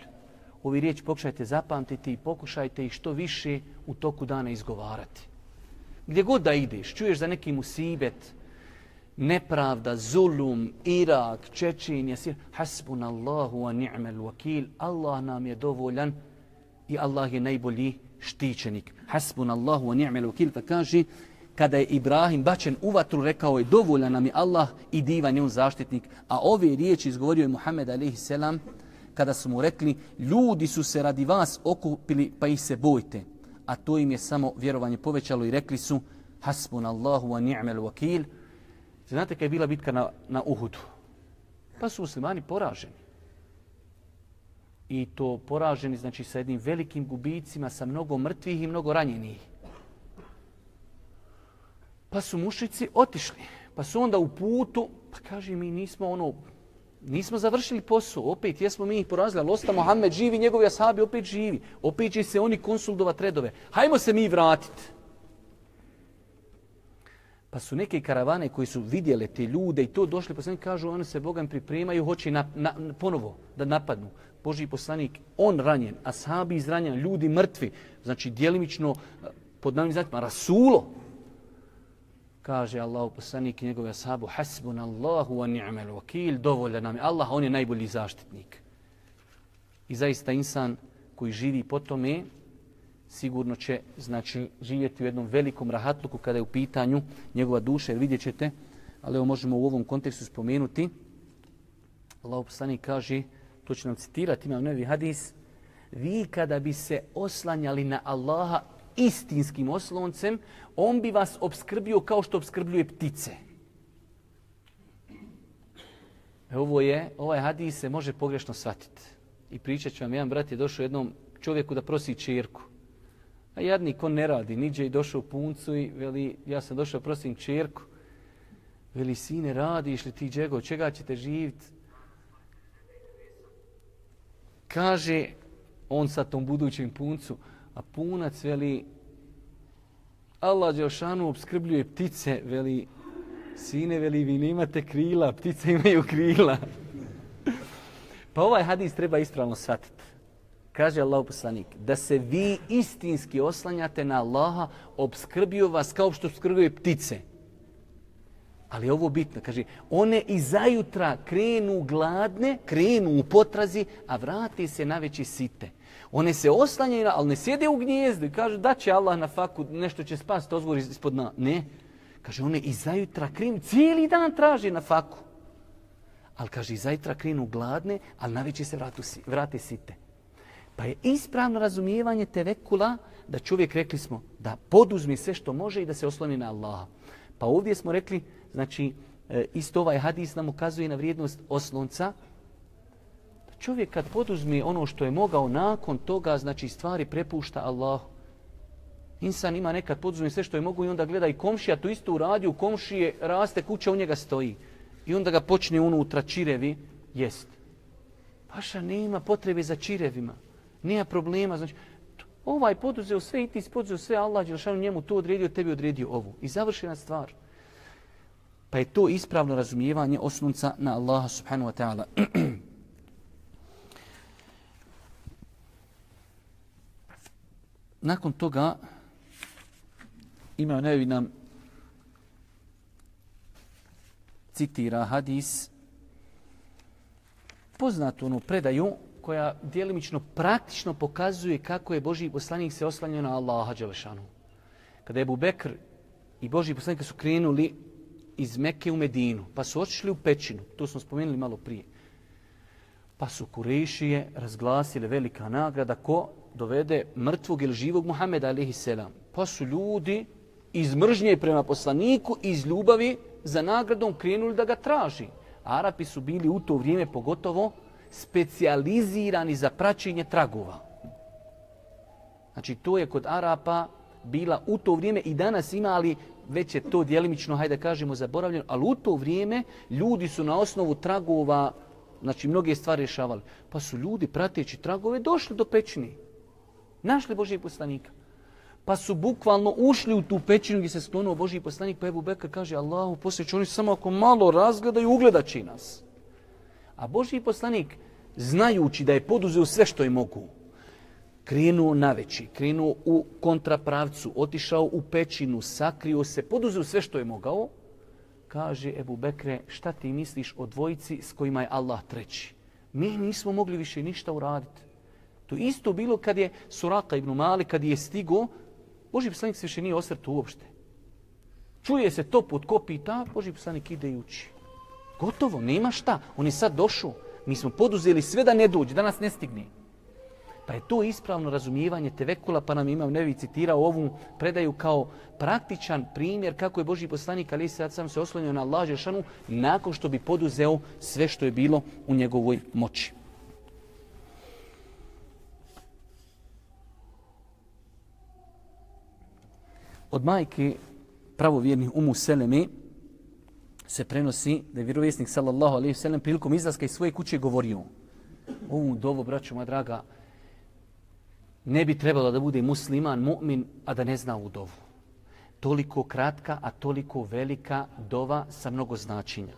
Ovi riječ pokušajte zapamtiti i pokušajte ih što više u toku dana izgovarati. Gdje god da ideš, čuješ za neki musibet, nepravda, zulum, Irak, Čečenje, Sir, Hasbunallahu wa ni'mal wakil, Allah nam je dovoljan i Allah je najbolji štićenik. Hasbunallahu wa ni'mal wakil, pa kaže, kada je Ibrahim bačen u vatru, rekao je dovoljan nam je Allah i divan je on zaštitnik. A ove riječi izgovorio je Muhammed a.s. selam, kada su mu rekli, ljudi su se radi vas okupili, pa ih se bojte. A to im je samo vjerovanje povećalo i rekli su, hasbun Allahu wa ni'mal wakil, Znate kada je bila bitka na, na Uhudu? Pa su muslimani poraženi. I to poraženi, znači sa jednim velikim gubicima, sa mnogo mrtvih i mnogo ranjenih. Pa su mušici otišli. Pa su onda u putu, pa kaže mi nismo ono, nismo završili posao, opet jesmo mi ih porazili, ali osta Mohamed živi, njegovi ashabi opet živi. Opet će se oni konsultovat redove. Hajmo se mi vratiti. Pa su neke karavane koji su vidjeli te ljude i to došli, pa poslanik kažu, oni se Bogam pripremaju, hoće na, na, ponovo da napadnu. Boži poslanik, on ranjen, ashabi izranjen, ljudi mrtvi, znači dijelimično eh, pod nami znatima, rasulo, kaže Allahu poslanik i njegove ashabu, hasbun Allahu wa ni'mal wakil, dovolja nam je Allah, on je najbolji zaštitnik. I zaista insan koji živi po tome, sigurno će znači živjeti u jednom velikom rahatluku kada je u pitanju njegova duša, jer vidjet ćete, ali evo možemo u ovom kontekstu spomenuti. Allahu poslanik kaže, to će nam citirati, imam novi hadis, vi kada bi se oslanjali na Allaha istinskim osloncem, on bi vas obskrbio kao što obskrbljuje ptice. E, ovo je, ovaj hadis se može pogrešno shvatiti. I pričat ću vam, jedan brat je došao jednom čovjeku da prosi čerku. A jadnik on ne radi, niđe i došao u puncu i veli, ja sam došao prosim čerku. Veli, sine, radiš li ti džego, čega ćete živjeti? Kaže on sa tom budućim puncu, a punac veli, Allah Đelšanu obskrbljuje ptice, veli, sine, veli, vi nemate krila, ptice imaju krila. pa ovaj hadis treba ispravno shvatiti kaže Allah poslanik, da se vi istinski oslanjate na Allaha, obskrbio vas kao što obskrbljuje ptice. Ali ovo bitno, kaže, one i zajutra krenu gladne, krenu u potrazi, a vrati se na veći site. One se oslanjaju, ali ne sjede u gnjezdu i kažu da će Allah na faku nešto će spasiti ozgori ispod na... Ne. Kaže, one i zajutra krenu, cijeli dan traži na faku. Ali kaže, i zajutra krenu gladne, ali naveće se vrati, vrate site. Pa je ispravno razumijevanje tevekula da čovjek, rekli smo, da poduzmi sve što može i da se osloni na Allaha. Pa ovdje smo rekli, znači, e, isto ovaj hadis nam ukazuje na vrijednost oslonca. Čovjek kad poduzme ono što je mogao nakon toga, znači stvari prepušta Allahu. Insan ima nekad poduzme sve što je mogu i onda gleda i komšija to isto uradi, u komšije raste kuća, u njega stoji. I onda ga počne unutra čirevi jest. Paša nema potrebe za čirevima. Nije problema. Znači, ovaj poduzeo sve i ti si poduzeo sve, Allah Đelšanu njemu to odredio, tebi odredio ovu. I završena stvar. Pa je to ispravno razumijevanje osnunca na Allaha subhanahu wa ta'ala. Nakon toga ima nevi nam citira hadis poznatu onu predaju koja dijelimično praktično pokazuje kako je Boži poslanik se oslanjao na Allaha Đelešanu. Kada je Abu Bekr i Boži poslanik su krenuli iz Mekke u Medinu, pa su otišli u pećinu, to smo spomenuli malo prije, pa su Kurešije razglasile velika nagrada ko dovede mrtvog ili živog Muhameda alihi selam. Pa su ljudi iz mržnje prema poslaniku, iz ljubavi za nagradom krenuli da ga traži. Arapi su bili u to vrijeme pogotovo specijalizirani za praćenje tragova. Znači, to je kod Arapa bila u to vrijeme i danas ima, ali već je to dijelimično, hajde kažemo, zaboravljeno, ali u to vrijeme ljudi su na osnovu tragova, znači mnoge stvari rješavali, pa su ljudi prateći tragove došli do pećine. Našli Božijeg poslanika. Pa su bukvalno ušli u tu pećinu gdje se sklonuo Božiji poslanik, pa Ebu Bekr kaže Allahu, poslije oni samo ako malo razgledaju, ugledat će nas. A Božiji poslanik, znajući da je poduzeo sve što je mogu, krenuo na veći, krenuo u kontrapravcu, otišao u pećinu, sakrio se, poduzeo sve što je mogao, kaže Ebu Bekre, šta ti misliš o dvojici s kojima je Allah treći? Mi nismo mogli više ništa uraditi. To isto bilo kad je Suraka ibn Mali, kad je stigo, Boži poslanik se više nije osvrtu uopšte. Čuje se to pod kopita, Boži poslanik ide i uči. Gotovo, nema šta. On je sad došao. Mi smo poduzeli sve da ne dođe, da nas ne stigne. Pa je to ispravno razumijevanje tevekula, pa nam imam nevi citirao ovu predaju kao praktičan primjer kako je Boži poslanik ali sad sam se oslonio na Allah Žešanu nakon što bi poduzeo sve što je bilo u njegovoj moći. Od majke pravovjernih Umu Seleme se prenosi da je vjerovjesnik sallallahu alaihi sallam prilikom izlaska iz svoje kuće govorio ovu dovu, braću moja draga, ne bi trebalo da bude musliman, mu'min, a da ne zna ovu dovu. Toliko kratka, a toliko velika dova sa mnogo značenja.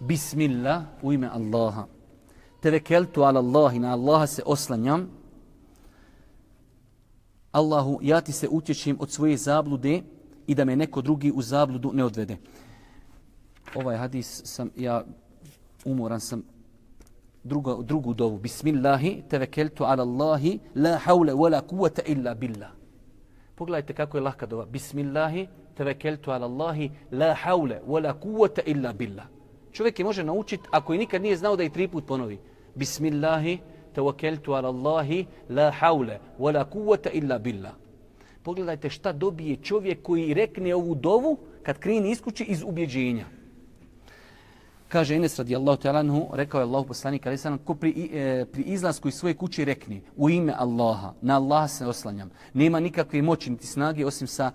Bismillah u ime Allaha. Tevekeltu ala Allahi, na Allaha se oslanjam. Allahu, ja ti se utječim od svoje zablude i da me neko drugi u zabludu ne odvede. Ovaj hadis sam, ja umoran sam druga, drugu dovu. Bismillahi, tevekeltu ala Allahi, la hawla wala kuvata illa billah. Pogledajte kako je lahka dova. Bismillahi, tevekeltu ala Allahi, la hawla wala kuvata illa billah. Čovjek je može naučiti ako je nikad nije znao da i tri put ponovi. Bismillahi, tevekeltu ala Allahi, la hawla wala kuvata illa billah. Pogledajte šta dobije čovjek koji rekne ovu dovu kad krini iskući iz ubjeđenja. Kaže Enes radijallahu ta'ala anhu, rekao je Allahu poslanik ali sam ko pri, e, pri izlasku iz svoje kuće rekni u ime Allaha, na Allaha se oslanjam. Nema nikakve moći niti snage osim sa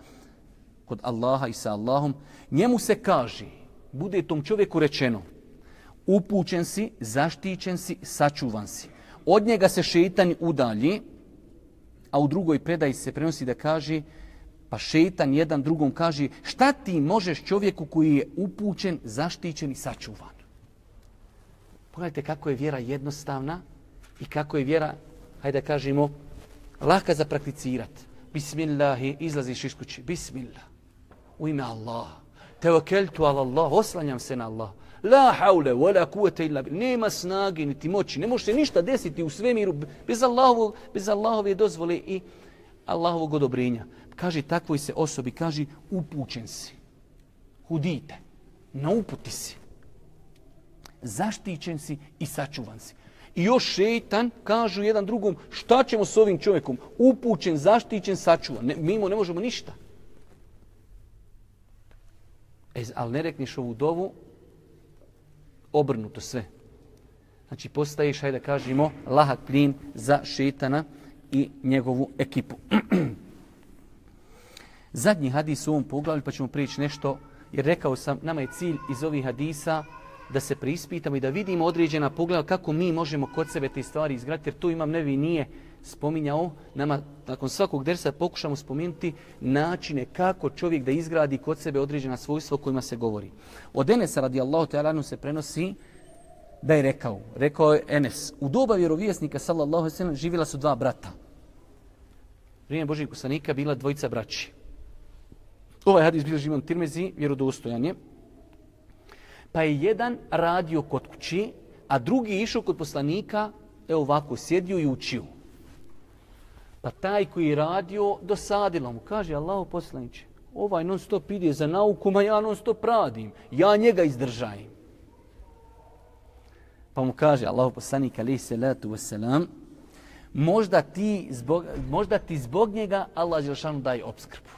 kod Allaha i sa Allahom. Njemu se kaže, bude tom čovjeku rečeno, upućen si, zaštićen si, sačuvan si. Od njega se šeitan udalji, a u drugoj predaji se prenosi da kaže, Pa šeitan jedan drugom kaže šta ti možeš čovjeku koji je upućen, zaštićen i sačuvan. Pogledajte kako je vjera jednostavna i kako je vjera, hajde da kažemo, laka za prakticirat. Bismillah, izlaziš iz kuće. Bismillah. U ime Allah. Tevakeltu ala Allah. Oslanjam se na Allah. La haule, wala kuvvete illa billah. Nema snage, niti moći. Ne može se ništa desiti u svemiru bez Allahovog, bez Allahove dozvole i Allahovog odobrenja kaže takvoj se osobi, kaže upućen si. Hudite. Na uputi si. Zaštićen si i sačuvan si. I još šeitan kažu jedan drugom šta ćemo s ovim čovjekom? Upućen, zaštićen, sačuvan. Ne, mimo ne možemo ništa. E, ali ne rekniš ovu dovu, obrnuto sve. Znači postaješ, hajde da kažemo, lahak plin za šetana i njegovu ekipu. zadnji hadis u ovom poglavlju, pa ćemo prijeći nešto, jer rekao sam, nama je cilj iz ovih hadisa da se prispitamo i da vidimo određena poglavlja kako mi možemo kod sebe te stvari izgraditi, jer tu imam nevi nije spominjao, nama nakon svakog dersa pokušamo spomenuti načine kako čovjek da izgradi kod sebe određena svojstva o kojima se govori. Od Enesa radijallahu ta'ala se prenosi da je rekao, rekao je Enes, u doba vjerovijesnika sallallahu sallam živjela su dva brata. Vrijeme Božih kusanika bila dvojica braći. Ovaj hadis bilježi imam Tirmezi, vjerodostojan je. Pa je jedan radio kod kući, a drugi išao kod poslanika, evo ovako, sjedio i učio. Pa taj koji je radio, dosadilo mu. Kaže, Allaho poslaniče, ovaj non stop ide za nauku, ma ja non stop radim. Ja njega izdržajem. Pa mu kaže, Allaho poslanik, alaih salatu wasalam, možda ti, zbog, možda ti zbog njega Allah Želšanu daje obskrbu.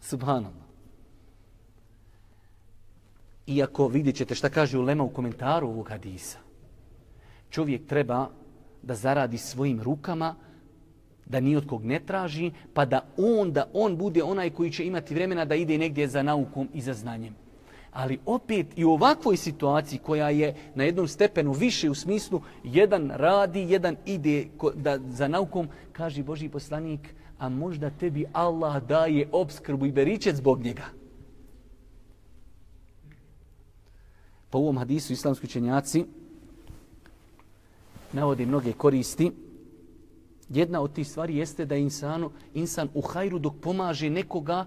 Subhanallah. Iako vidjet ćete šta kaže Ulema u komentaru ovog hadisa. Čovjek treba da zaradi svojim rukama, da ni od kog ne traži, pa da on, da on bude onaj koji će imati vremena da ide negdje za naukom i za znanjem. Ali opet i u ovakvoj situaciji koja je na jednom stepenu više u smislu jedan radi, jedan ide da, za naukom, kaže Boži poslanik, a možda tebi Allah daje obskrbu i beričet zbog njega. Po ovom hadisu islamski učenjaci navodi mnoge koristi. Jedna od tih stvari jeste da insanu, insan u hajru dok pomaže nekoga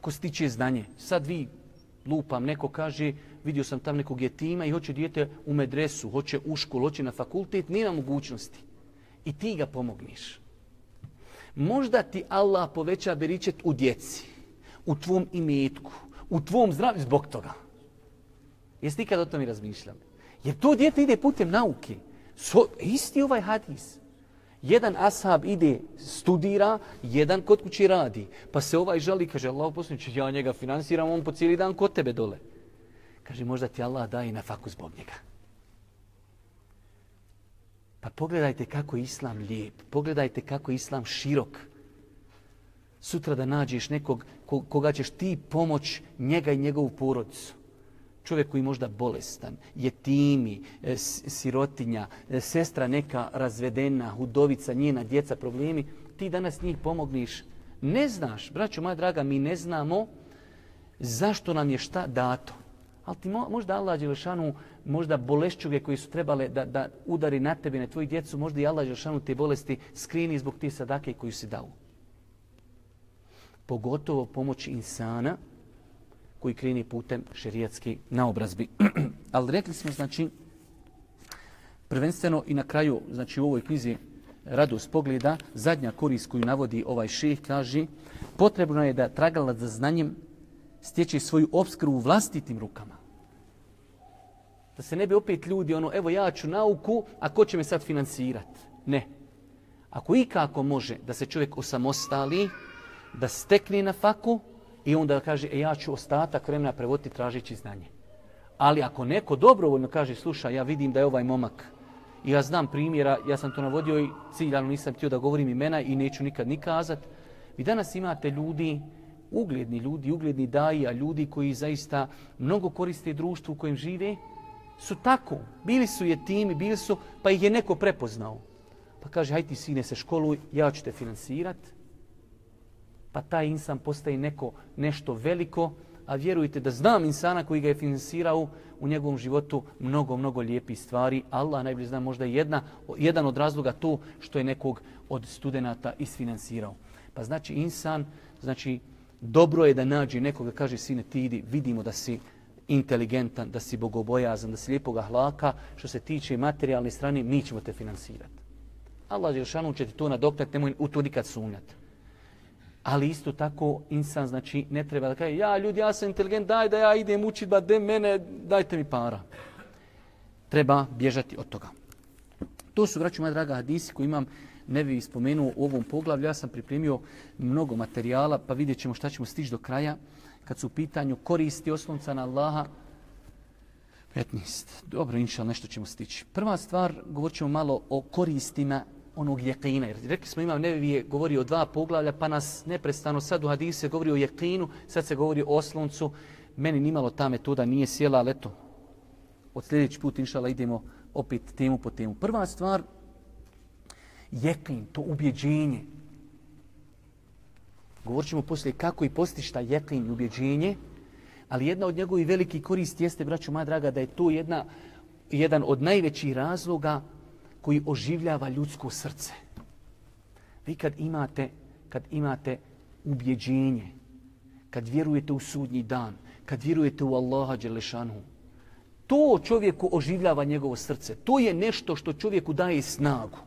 ko stiče znanje. Sad vi lupam, neko kaže, vidio sam tam nekog jetima i hoće dijete u medresu, hoće u školu, hoće na fakultet, nema mogućnosti. I ti ga pomogniš. Možda ti Allah poveća beričet u djeci, u tvom imetku, u tvom zdravlju zbog toga. Jesi nikad o tom i razmišljali? Jer to djete ide putem nauke. So, isti ovaj hadis. Jedan ashab ide, studira, jedan kod kući radi. Pa se ovaj žali, kaže Allah posljedniče, ja njega finansiram, on po cijeli dan kod tebe dole. Kaže, možda ti Allah daje na faku zbog njega. Pa pogledajte kako je Islam lijep. Pogledajte kako je Islam širok. Sutra da nađeš nekog koga ćeš ti pomoć njega i njegovu porodicu čovjek koji možda bolestan, jetimi, e, sirotinja, e, sestra neka razvedena, hudovica, njena djeca, problemi, ti danas njih pomogniš. Ne znaš, braćo moja draga, mi ne znamo zašto nam je šta dato. Ali ti možda Allah Đelešanu, možda bolešćuge koji su trebale da, da udari na tebi, na tvoji djecu, možda i Allah Đelešanu te bolesti skrini zbog ti sadake koju si dao. Pogotovo pomoć insana, koji kreni putem šerijatski naobrazbi. Ali rekli smo, znači, prvenstveno i na kraju, znači u ovoj knjizi Radost pogleda, zadnja korist koju navodi ovaj šeh kaže, potrebno je da tragalac za znanjem stječe svoju obskru u vlastitim rukama. Da se ne bi opet ljudi, ono, evo ja ću nauku, a ko će me sad finansirati? Ne. Ako ikako može da se čovjek osamostali, da stekne na faku, I onda kaže, e, ja ću ostatak vremena prevoditi tražići znanje. Ali ako neko dobrovoljno kaže, slušaj, ja vidim da je ovaj momak, i ja znam primjera, ja sam to navodio i ciljano nisam htio da govorim imena i neću nikad ni kazat. Vi danas imate ljudi, ugledni ljudi, ugledni daji, a ljudi koji zaista mnogo koriste društvu u kojem žive, su tako. Bili su jetimi, bili su, pa ih je neko prepoznao. Pa kaže, hajde ti sine se školuj, ja ću te finansirati pa taj insan postaje neko nešto veliko, a vjerujte da znam insana koji ga je finansirao u njegovom životu mnogo, mnogo lijepih stvari. Allah najbolje zna možda jedna, jedan od razloga to što je nekog od studenta isfinansirao. Pa znači insan, znači dobro je da nađe nekoga, kaže sine ti idi, vidimo da si inteligentan, da si bogobojazan, da si lijepog hlaka, što se tiče materijalne strane, mi ćemo te finansirati. Allah Želšanu će ti to nadoknat, nemoj u to nikad sumnjati. Ali isto tako insan znači ne treba da kaže ja ljudi ja sam inteligent daj da ja idem učiti ba de mene dajte mi para. Treba bježati od toga. To su vraću moja draga hadisi koji imam ne bih spomenuo u ovom poglavlju. Ja sam pripremio mnogo materijala pa vidjet ćemo šta ćemo stići do kraja. Kad su u pitanju koristi oslonca na Allaha 15. Dobro, inša, nešto ćemo stići. Prva stvar, govorit malo o koristima onog jekina. Jer rekli smo imam nevi je govori o dva poglavlja, pa nas neprestano sad u hadise govori o jekinu, sad se govori o osloncu. Meni nimalo ta metoda nije sjela, ali eto, od sljedeći put inšala idemo opet temu po temu. Prva stvar, jekin, to ubjeđenje. Govorit ćemo poslije kako i postići ta jekin i ubjeđenje, ali jedna od njegovih velikih korist jeste, braću moja draga, da je to jedna, jedan od najvećih razloga koji oživljava ljudsko srce. Vi kad imate, kad imate ubjeđenje, kad vjerujete u sudnji dan, kad vjerujete u Allaha Đelešanu, to čovjeku oživljava njegovo srce. To je nešto što čovjeku daje snagu.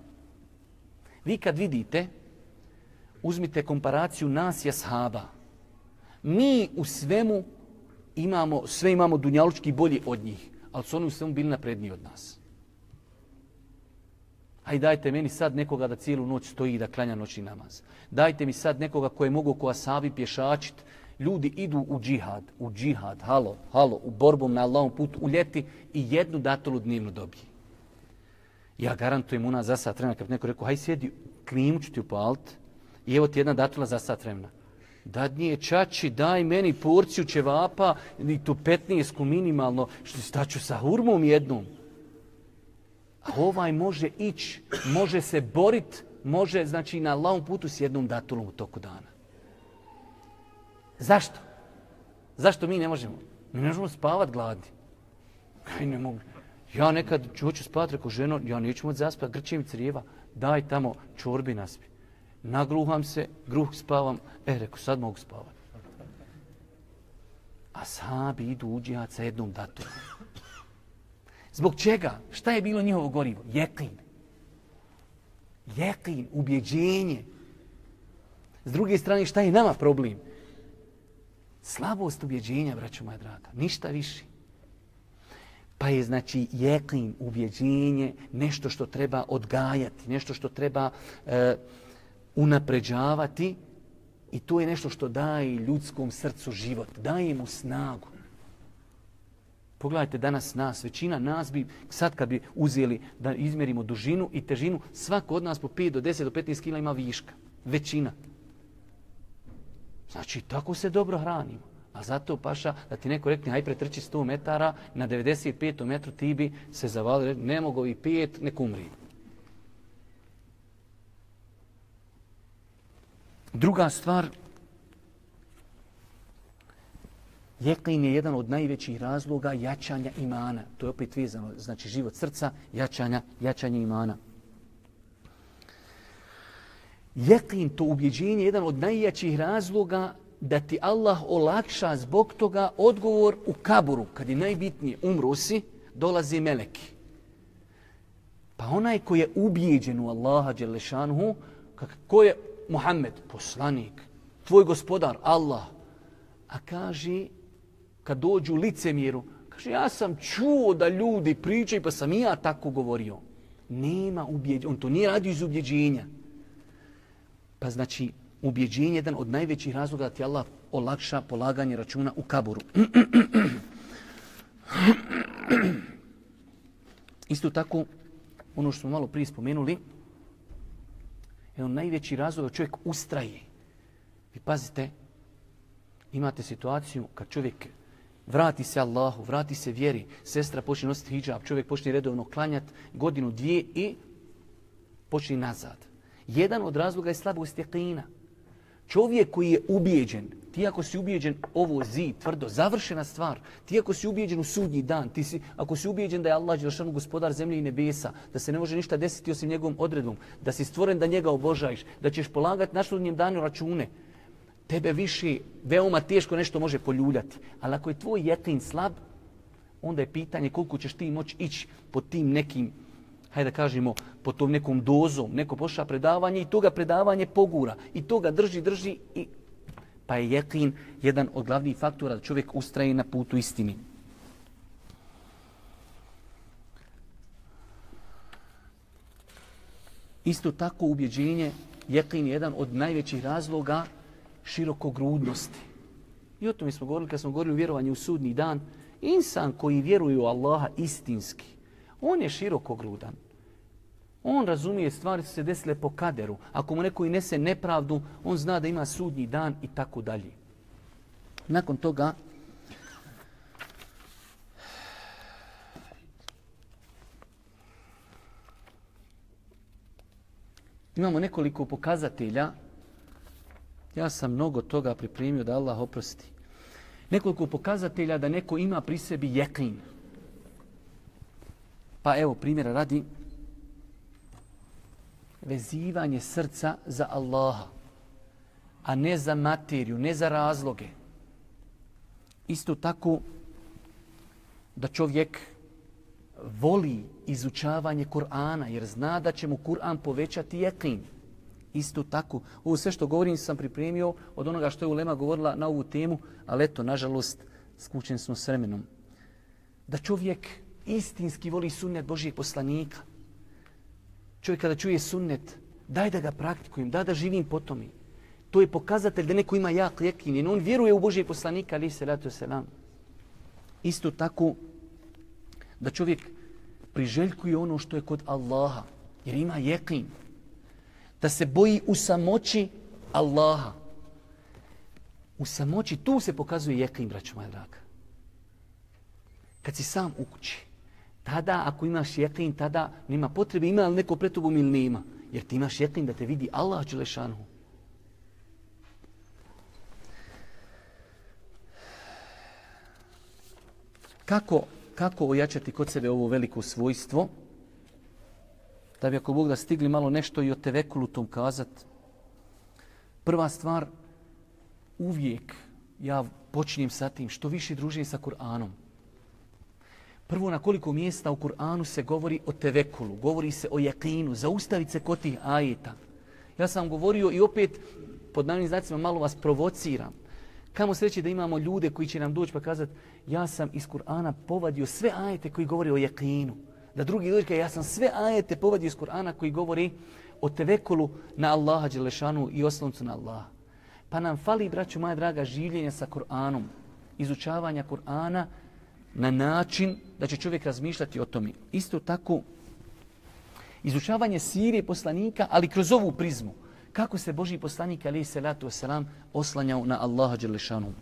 Vi kad vidite, uzmite komparaciju nas i ashaba. Mi u svemu imamo, sve imamo dunjalučki bolji od njih, ali su oni u svemu bili napredniji od nas aj dajte meni sad nekoga da cijelu noć stoji da klanja noćni namaz. Dajte mi sad nekoga koje mogu ko asabi pješačit. Ljudi idu u džihad, u džihad, halo, halo, u borbu na Allahom putu, u ljeti i jednu datulu dnevno dobije. Ja garantujem u nas za sat vremena, kad neko rekao, haj sjedi, klimu ću ti upalit i evo ti jedna datula za sat vremena. Dadnije čači, daj meni porciju ćevapa ni tu 15 minimalno, što staću sa hurmom jednom ovaj može ići, može se borit, može znači na lavom putu s jednom datulom u toku dana. Zašto? Zašto mi ne možemo? Mi ne možemo spavat gladni. Aj, ne mogu. Ja nekad hoću spavati, rekao ženo, ja neću moći zaspati, grče mi crijeva, daj tamo čorbi naspi. Nagruham se, gruh spavam, e, rekao, sad mogu spavati. A sahabi idu u sa jednom datom. Zbog čega? Šta je bilo njihovo gorivo? Jeklin. Jeklin, ubjeđenje. S druge strane, šta je nama problem? Slabost ubjeđenja, braćo moja draga. Ništa više. Pa je znači jeklin, ubjeđenje, nešto što treba odgajati, nešto što treba e, unapređavati i to je nešto što daje ljudskom srcu život, daje mu snagu. Pogledajte danas nas, većina nas bi, sad kad bi uzeli da izmjerimo dužinu i težinu, svako od nas po 5 do 10 do 15 kila ima viška. Većina. Znači, tako se dobro hranimo. A zato, paša, da ti neko rekne, haj pretrči 100 metara, na 95. metru ti bi se zavali, ne mogu i pijet, nek umri. Druga stvar, Jeklin je jedan od najvećih razloga jačanja imana. To je opet vezano, znači život srca, jačanja, jačanje imana. Jeklin, to ubjeđenje, je jedan od najjačih razloga da ti Allah olakša zbog toga odgovor u kaburu. Kad je najbitnije, umro si, dolazi meleki. Pa onaj ko je ubijeđen u Allaha Đelešanhu, ko je Muhammed, poslanik, tvoj gospodar, Allah, a kaže, kad dođu licemjeru, kaže, ja sam čuo da ljudi pričaju, pa sam i ja tako govorio. Nema ubjeđenja, on to nije radio iz ubjeđenja. Pa znači, ubjeđenje je jedan od najvećih razloga da ti Allah olakša polaganje računa u kaburu. Isto tako, ono što smo malo prije spomenuli, on najveći razlog da čovjek ustraje. Vi pazite, imate situaciju kad čovjek vrati se Allahu, vrati se vjeri, sestra počne nositi hijab, čovjek počne redovno klanjati godinu, dvije i počne nazad. Jedan od razloga je slabost jeqina. Čovjek koji je ubijeđen, ti ako si ubijeđen ovo zi, tvrdo, završena stvar, ti ako si ubijeđen u sudnji dan, ti si, ako si ubijeđen da je Allah Đelšanu gospodar zemlje i nebesa, da se ne može ništa desiti osim njegovom odredbom, da si stvoren da njega obožaješ, da ćeš polagati na sudnjem danu račune, tebe više veoma teško nešto može poljuljati. Ali ako je tvoj jetin slab, onda je pitanje koliko ćeš ti moći ići po tim nekim hajde da kažemo, po tom nekom dozom, neko pošla predavanje i toga predavanje pogura. I toga drži, drži i... Pa je jekin jedan od glavnih faktora da čovjek ustraje na putu istini. Isto tako ubjeđenje, jekin je jedan od najvećih razloga širokogrudnosti. I o tome smo govorili kad smo govorili o vjerovanju u sudni dan. Insan koji vjeruje u Allaha istinski, On je širokogrudan. On razumije stvari se desile po kaderu. Ako mu neko i nese nepravdu, on zna da ima sudnji dan i tako dalje. Nakon toga, imamo nekoliko pokazatelja. Ja sam mnogo toga pripremio da Allah oprosti. Nekoliko pokazatelja da neko ima pri sebi jeklin. Pa evo primjera radi vezivanje srca za Allaha, a ne za materiju, ne za razloge. Isto tako da čovjek voli izučavanje Kur'ana jer zna da će mu Kur'an povećati jekin. Isto tako, ovo sve što govorim sam pripremio od onoga što je Ulema govorila na ovu temu, ali eto, nažalost, skučen smo s vremenom. Da čovjek istinski voli sunnet Božijeg poslanika. Čovjek kada čuje sunnet, daj da ga praktikujem, da da živim po tome. To je pokazatelj da neko ima jak ljekin on vjeruje u Božijeg poslanika, ali se ratu se nam. Isto tako da čovjek priželjkuje ono što je kod Allaha, jer ima jekin. Da se boji u samoći Allaha. U samoći, tu se pokazuje jekin, braćo moja draga. Kad si sam u kući, tada ako imaš jeklin, tada nema potrebe, ima li neko pred tobom ili nema. Jer ti imaš jeklin da te vidi Allah Đelešanu. Kako, kako ojačati kod sebe ovo veliko svojstvo? Da bi ako Bog da stigli malo nešto i o tevekulu tom kazat. Prva stvar, uvijek ja počinjem sa tim što više družim sa Kur'anom. Prvo, na koliko mjesta u Kur'anu se govori o tevekulu, govori se o jakinu, zaustavit se kod tih ajeta. Ja sam govorio i opet, pod navim znacima, malo vas provociram. Kamo sreći da imamo ljude koji će nam doći pa kazati ja sam iz Kur'ana povadio sve ajete koji govori o jakinu. Da drugi ljudi kaže ja sam sve ajete povadio iz Kur'ana koji govori o tevekulu na Allaha Đelešanu i osloncu na Allaha. Pa nam fali, braću moja draga, življenja sa Kur'anom, izučavanja Kur'ana na način da će čovjek razmišljati o tome. Isto tako, izučavanje sirije poslanika, ali kroz ovu prizmu. Kako se Boži poslanik, ali i salatu wasalam, oslanjao na Allaha Đelešanu.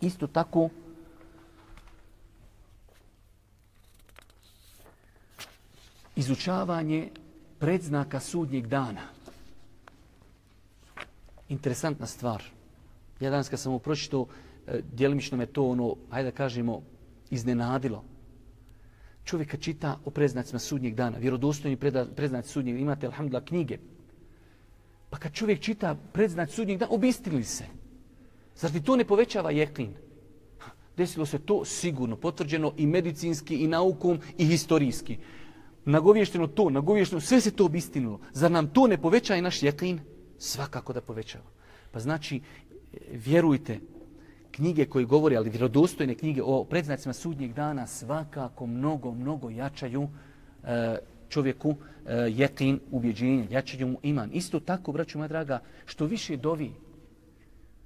Isto tako, izučavanje predznaka sudnjeg dana. Interesantna stvar. Ja danas kad sam upročito, e, djelimično me to, ono, hajde da kažemo, iznenadilo. Čovjek kad čita o predznacima sudnjeg dana, vjerodostojni predznaci sudnjeg, imate, alhamdulillah, knjige. Pa kad čovjek čita predznac sudnjeg dana, obistili se. Zar ti to ne povećava jeklin? Desilo se to sigurno, potvrđeno i medicinski, i naukom, i historijski nagovješteno to, nagovješteno, sve se to obistinilo. Zar nam to ne poveća i naš jeklin? Svakako da povećava. Pa znači, vjerujte, knjige koje govore, ali vjerodostojne knjige o predznacima sudnjeg dana svakako mnogo, mnogo jačaju e, čovjeku e, jeklin, ubjeđenje, jačaju mu iman. Isto tako, braću moja draga, što više dovi,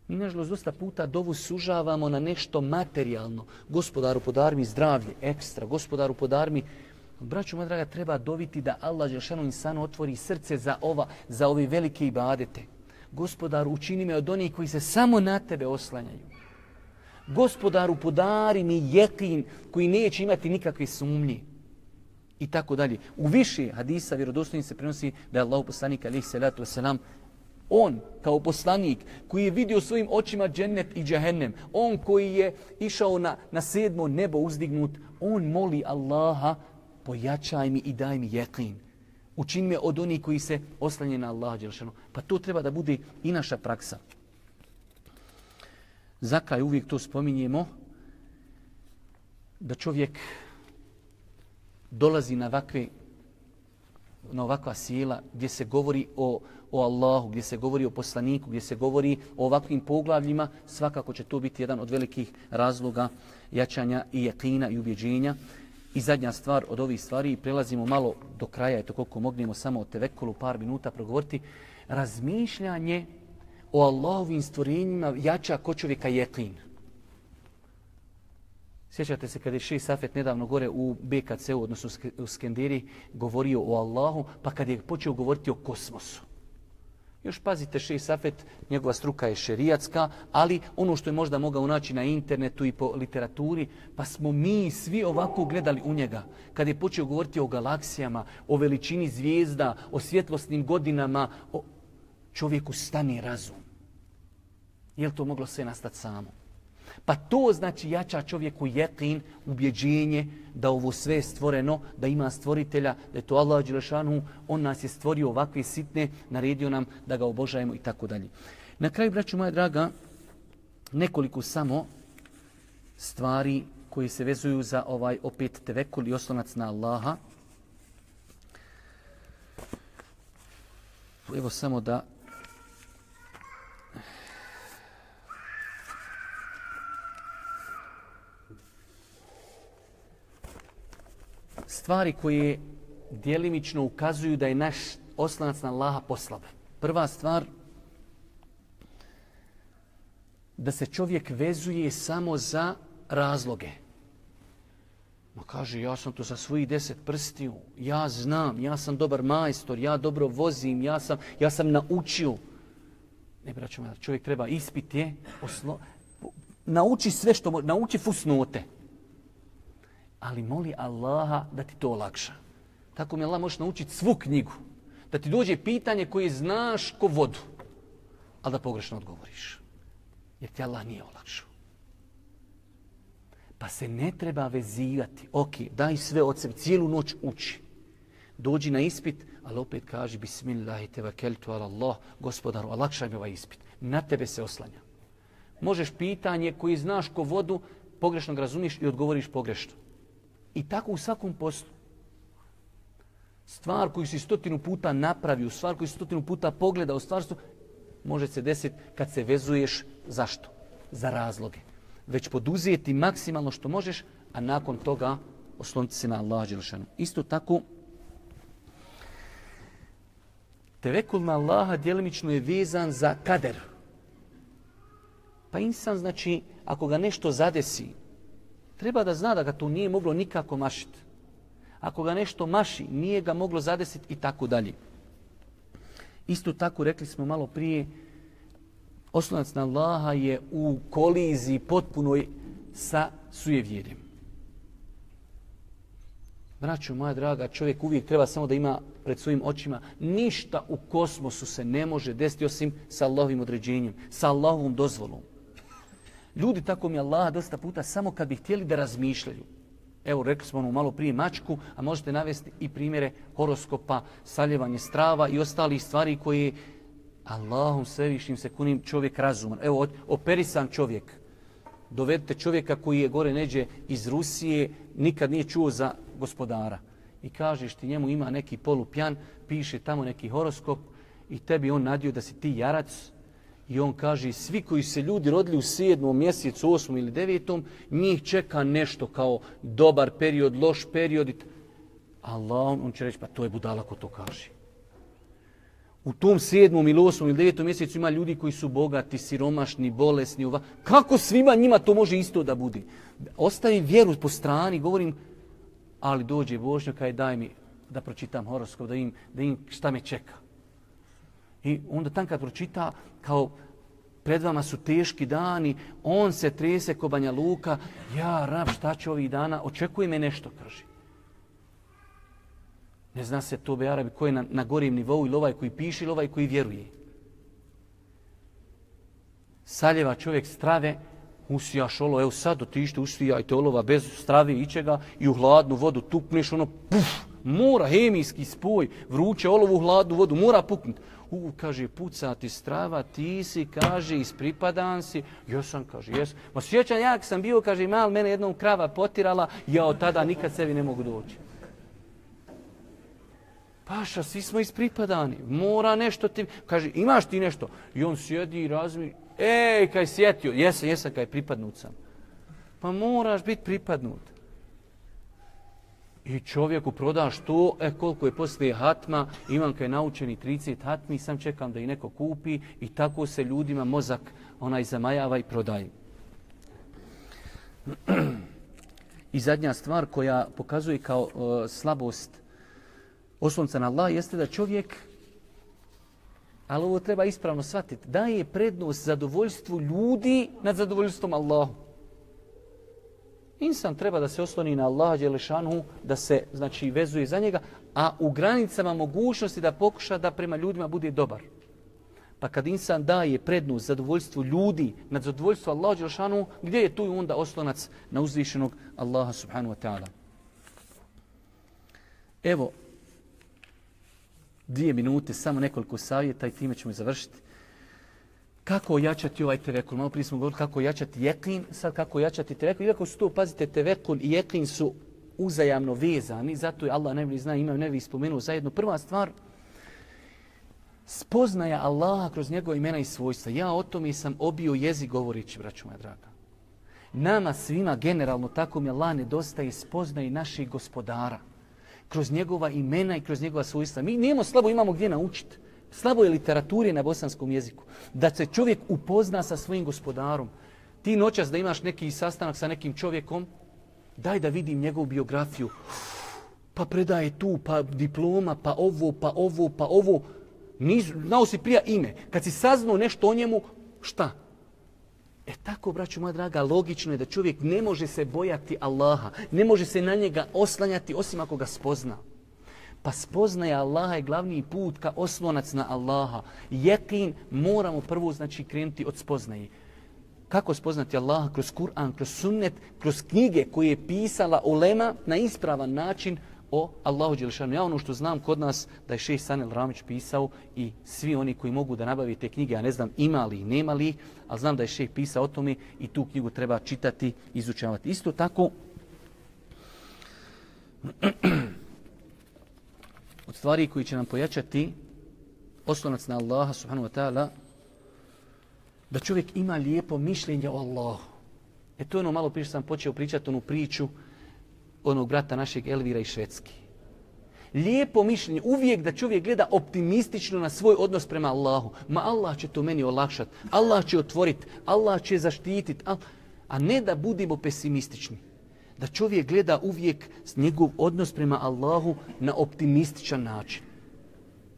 mi nažalost dosta puta dovu sužavamo na nešto materijalno. Gospodaru podar mi zdravlje, ekstra, gospodaru podar mi Braću moja draga, treba doviti da Allah Žešanu insanu otvori srce za ova, za ove velike ibadete. Gospodaru, učini me od onih koji se samo na tebe oslanjaju. Gospodaru, podari mi jekin koji neće imati nikakve sumnje. I tako dalje. U više hadisa vjerodostojni se prenosi da je Allah poslanik alaih salatu wasalam On, kao poslanik, koji je vidio svojim očima džennet i džahennem, on koji je išao na, na sedmo nebo uzdignut, on moli Allaha pojačaj mi i daj mi jeklin. Učini me od onih koji se oslanje na Allaha Đelšanu. Pa to treba da bude i naša praksa. Za kraj uvijek to spominjemo, da čovjek dolazi na ovakve na ovakva sjela gdje se govori o, o Allahu, gdje se govori o poslaniku, gdje se govori o ovakvim poglavljima, svakako će to biti jedan od velikih razloga jačanja i jakina i ubjeđenja. I zadnja stvar od ovih stvari, prelazimo malo do kraja, eto koliko mognemo samo o tevekolu par minuta progovoriti, razmišljanje o Allahovim stvorenjima jača ko čovjeka jeklin. Sjećate se kada je Šej Safet nedavno gore u BKC-u, odnosno u Skenderi, govorio o Allahu, pa kad je počeo govoriti o kosmosu. Još pazite, Šej Safet, njegova struka je šerijatska, ali ono što je možda mogao naći na internetu i po literaturi, pa smo mi svi ovako gledali u njega. Kad je počeo govoriti o galaksijama, o veličini zvijezda, o svjetlosnim godinama, o čovjeku stani razum. Je li to moglo sve nastati samo? Pa to znači jača čovjeku jekin, ubjeđenje da ovo sve je stvoreno, da ima stvoritelja, da je to Allah Đelešanu, on nas je stvorio ovakve sitne, naredio nam da ga obožajemo i tako dalje. Na kraju, braću moja draga, nekoliko samo stvari koji se vezuju za ovaj opet tevekul i oslonac na Allaha. Evo samo da stvari koje djelimično ukazuju da je naš oslanac na Allaha poslab. Prva stvar, da se čovjek vezuje samo za razloge. Ma kaže, ja sam to sa svojih deset prstiju, ja znam, ja sam dobar majstor, ja dobro vozim, ja sam, ja sam naučio. Ne, braću, čovjek treba ispiti, oslo... nauči sve što, nauči fusnote ali moli Allaha da ti to olakša. Tako mi Allah može naučiti svu knjigu. Da ti dođe pitanje koje znaš ko vodu, ali da pogrešno odgovoriš. Jer ti Allah nije olakšao. Pa se ne treba vezivati. Ok, daj sve od sebe, cijelu noć uči. Dođi na ispit, ali opet kaži Bismillahi tevakeltu ala Allah, gospodaru, olakšaj mi ovaj ispit. Na tebe se oslanja. možeš pitanje koji znaš ko vodu, pogrešno ga razumiješ i odgovoriš pogrešno. I tako u svakom poslu. Stvar koju si stotinu puta napravio, stvar koju si stotinu puta pogledao, stvar su, može se desiti kad se vezuješ zašto? Za razloge. Već poduzijeti maksimalno što možeš, a nakon toga osloniti se na Allah Đelšanu. Isto tako, tevekul na Allaha djelimično je vezan za kader. Pa insan, znači, ako ga nešto zadesi, treba da zna da ga to nije moglo nikako mašiti. Ako ga nešto maši, nije ga moglo zadesiti i tako dalje. Isto tako rekli smo malo prije, oslonac na Allaha je u koliziji potpunoj sa sujevjerjem. Braćo moja draga, čovjek uvijek treba samo da ima pred svojim očima ništa u kosmosu se ne može desiti osim sa Allahovim određenjem, sa Allahovom dozvolom. Ljudi tako mi Allah dosta puta samo kad bi htjeli da razmišljaju. Evo, rekli smo ono malo prije mačku, a možete navesti i primjere horoskopa, saljevanje strava i ostalih stvari koje Allahom svevišnjim se kunim čovjek razuman. Evo, operisan čovjek. Dovedite čovjeka koji je gore neđe iz Rusije, nikad nije čuo za gospodara. I kažeš ti njemu ima neki polupjan, piše tamo neki horoskop i tebi on nadio da si ti jarac, I on kaže, svi koji se ljudi rodili u sedmom mjesecu, osmom ili devetom, njih čeka nešto kao dobar period, loš period. Allah, on, on će reći, pa to je budala ko to kaže. U tom sedmom ili osmom ili devetom mjesecu ima ljudi koji su bogati, siromašni, bolesni. Ova. Kako svima njima to može isto da bude? Ostavi vjeru po strani, govorim, ali dođe Božnja kaj daj mi da pročitam horoskop, da im, da im šta me čeka. I onda tam kad pročita, kao pred vama su teški dani, on se trese ko Banja Luka, ja, rab, šta će ovih dana, očekuje me nešto, kaže. Ne zna se to be Arabi ko je na, na gorim nivou ili ovaj koji piše ili ovaj koji vjeruje. Saljeva čovjek strave, usijaš olo, evo sad otište, usvijajte olova bez strave i čega i u hladnu vodu tupneš, ono, puf, mora hemijski spoj, vruće olovu u hladnu vodu, mora puknuti u, kaže, puca ti strava, ti si, kaže, ispripadan si. Ja sam, kaže, jes. Ma sjećam, ja sam bio, kaže, mal, mene jednom krava potirala, ja od tada nikad sebi ne mogu doći. Paša, svi smo ispripadani, mora nešto ti, kaže, imaš ti nešto? I on sjedi i razmi, ej, kaj sjetio, jesam, jesam, kaj pripadnut sam. Pa moraš biti pripadnut. I čovjeku prodaš to, e koliko je poslije hatma, imam kaj naučeni 30 hatmi, sam čekam da i neko kupi i tako se ljudima mozak onaj zamajava i prodaje. I zadnja stvar koja pokazuje kao e, slabost oslonca na Allah jeste da čovjek, ali ovo treba ispravno shvatiti, daje prednost zadovoljstvu ljudi nad zadovoljstvom Allahom. Insan treba da se osloni na Allaha Đelešanu, da se znači vezuje za njega, a u granicama mogućnosti da pokuša da prema ljudima bude dobar. Pa kad insan daje prednost zadovoljstvu ljudi nad zadovoljstvu Allaha Đelešanu, gdje je tu onda oslonac na uzvišenog Allaha Subhanu wa ta'ala? Evo, dvije minute, samo nekoliko savjeta i time ćemo završiti kako jačati ovaj tevekul. Malo prije smo govorili kako jačati jekin, sad kako jačati tevekul. Iako su to, pazite, tevekul i jekin su uzajamno vezani, zato je Allah najbolji zna, imam nevi spomenuo zajedno. Prva stvar, spoznaja Allaha kroz njegove imena i svojstva. Ja o tome sam obio jezik govorići, braću moja draga. Nama svima generalno tako mi Allah nedostaje spoznaje naših gospodara kroz njegova imena i kroz njegova svojstva. Mi nijemo slabo, imamo gdje naučiti slabo je literaturi na bosanskom jeziku. Da se čovjek upozna sa svojim gospodarom. Ti noćas da imaš neki sastanak sa nekim čovjekom, daj da vidim njegovu biografiju. Pa predaje tu, pa diploma, pa ovo, pa ovo, pa ovo. Niz, znao si prija ime. Kad si saznao nešto o njemu, šta? E tako, braću moja draga, logično je da čovjek ne može se bojati Allaha. Ne može se na njega oslanjati osim ako ga spozna. Pa spoznaje Allaha je glavni put ka oslonac na Allaha. Jekin moramo prvo znači krenuti od spoznaje. Kako spoznati Allaha? Kroz Kur'an, kroz sunnet, kroz knjige koje je pisala ulema na ispravan način o Allahu Đelešanu. Ja ono što znam kod nas da je šeš Sanel Ramić pisao i svi oni koji mogu da nabavi te knjige, ja ne znam ima li i nema li, ali znam da je šeš pisao o tome i tu knjigu treba čitati, izučavati. Isto tako, od stvari koji će nam pojačati oslonac na Allaha subhanahu wa ta'ala, da čovjek ima lijepo mišljenje o Allahu. E to je ono malo prije sam počeo pričati onu priču onog brata našeg Elvira i Švedski. Lijepo mišljenje, uvijek da čovjek gleda optimistično na svoj odnos prema Allahu. Ma Allah će to meni olakšat, Allah će otvorit, Allah će zaštitit, a ne da budemo pesimistični. Da čovjek gleda uvijek njegov odnos prema Allahu na optimističan način.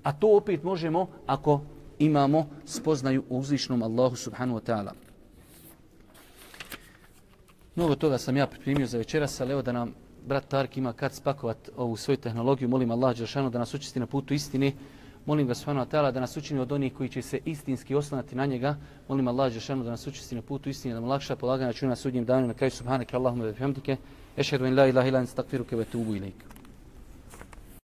A to opet možemo ako imamo spoznaju u uzvišnom Allahu subhanu wa ta'ala. Mnogo toga sam ja pripremio za večeras, ali evo da nam brat Tark ima kad spakovat ovu svoju tehnologiju. Molim Allah Đeršanu da nas učisti na putu istine. Molim ga Subhanahu wa ta'ala da nas učini od onih koji će se istinski oslanati na njega. Molim Allah Žešanu da nas učisti na putu istine, da mu lakša polaganja čuna na sudnjem danu. Na kraju Subhanaka Allahumma wa bihamdike. Ešhedu in la ilaha ila in stakfiruke ve tubu ilaika.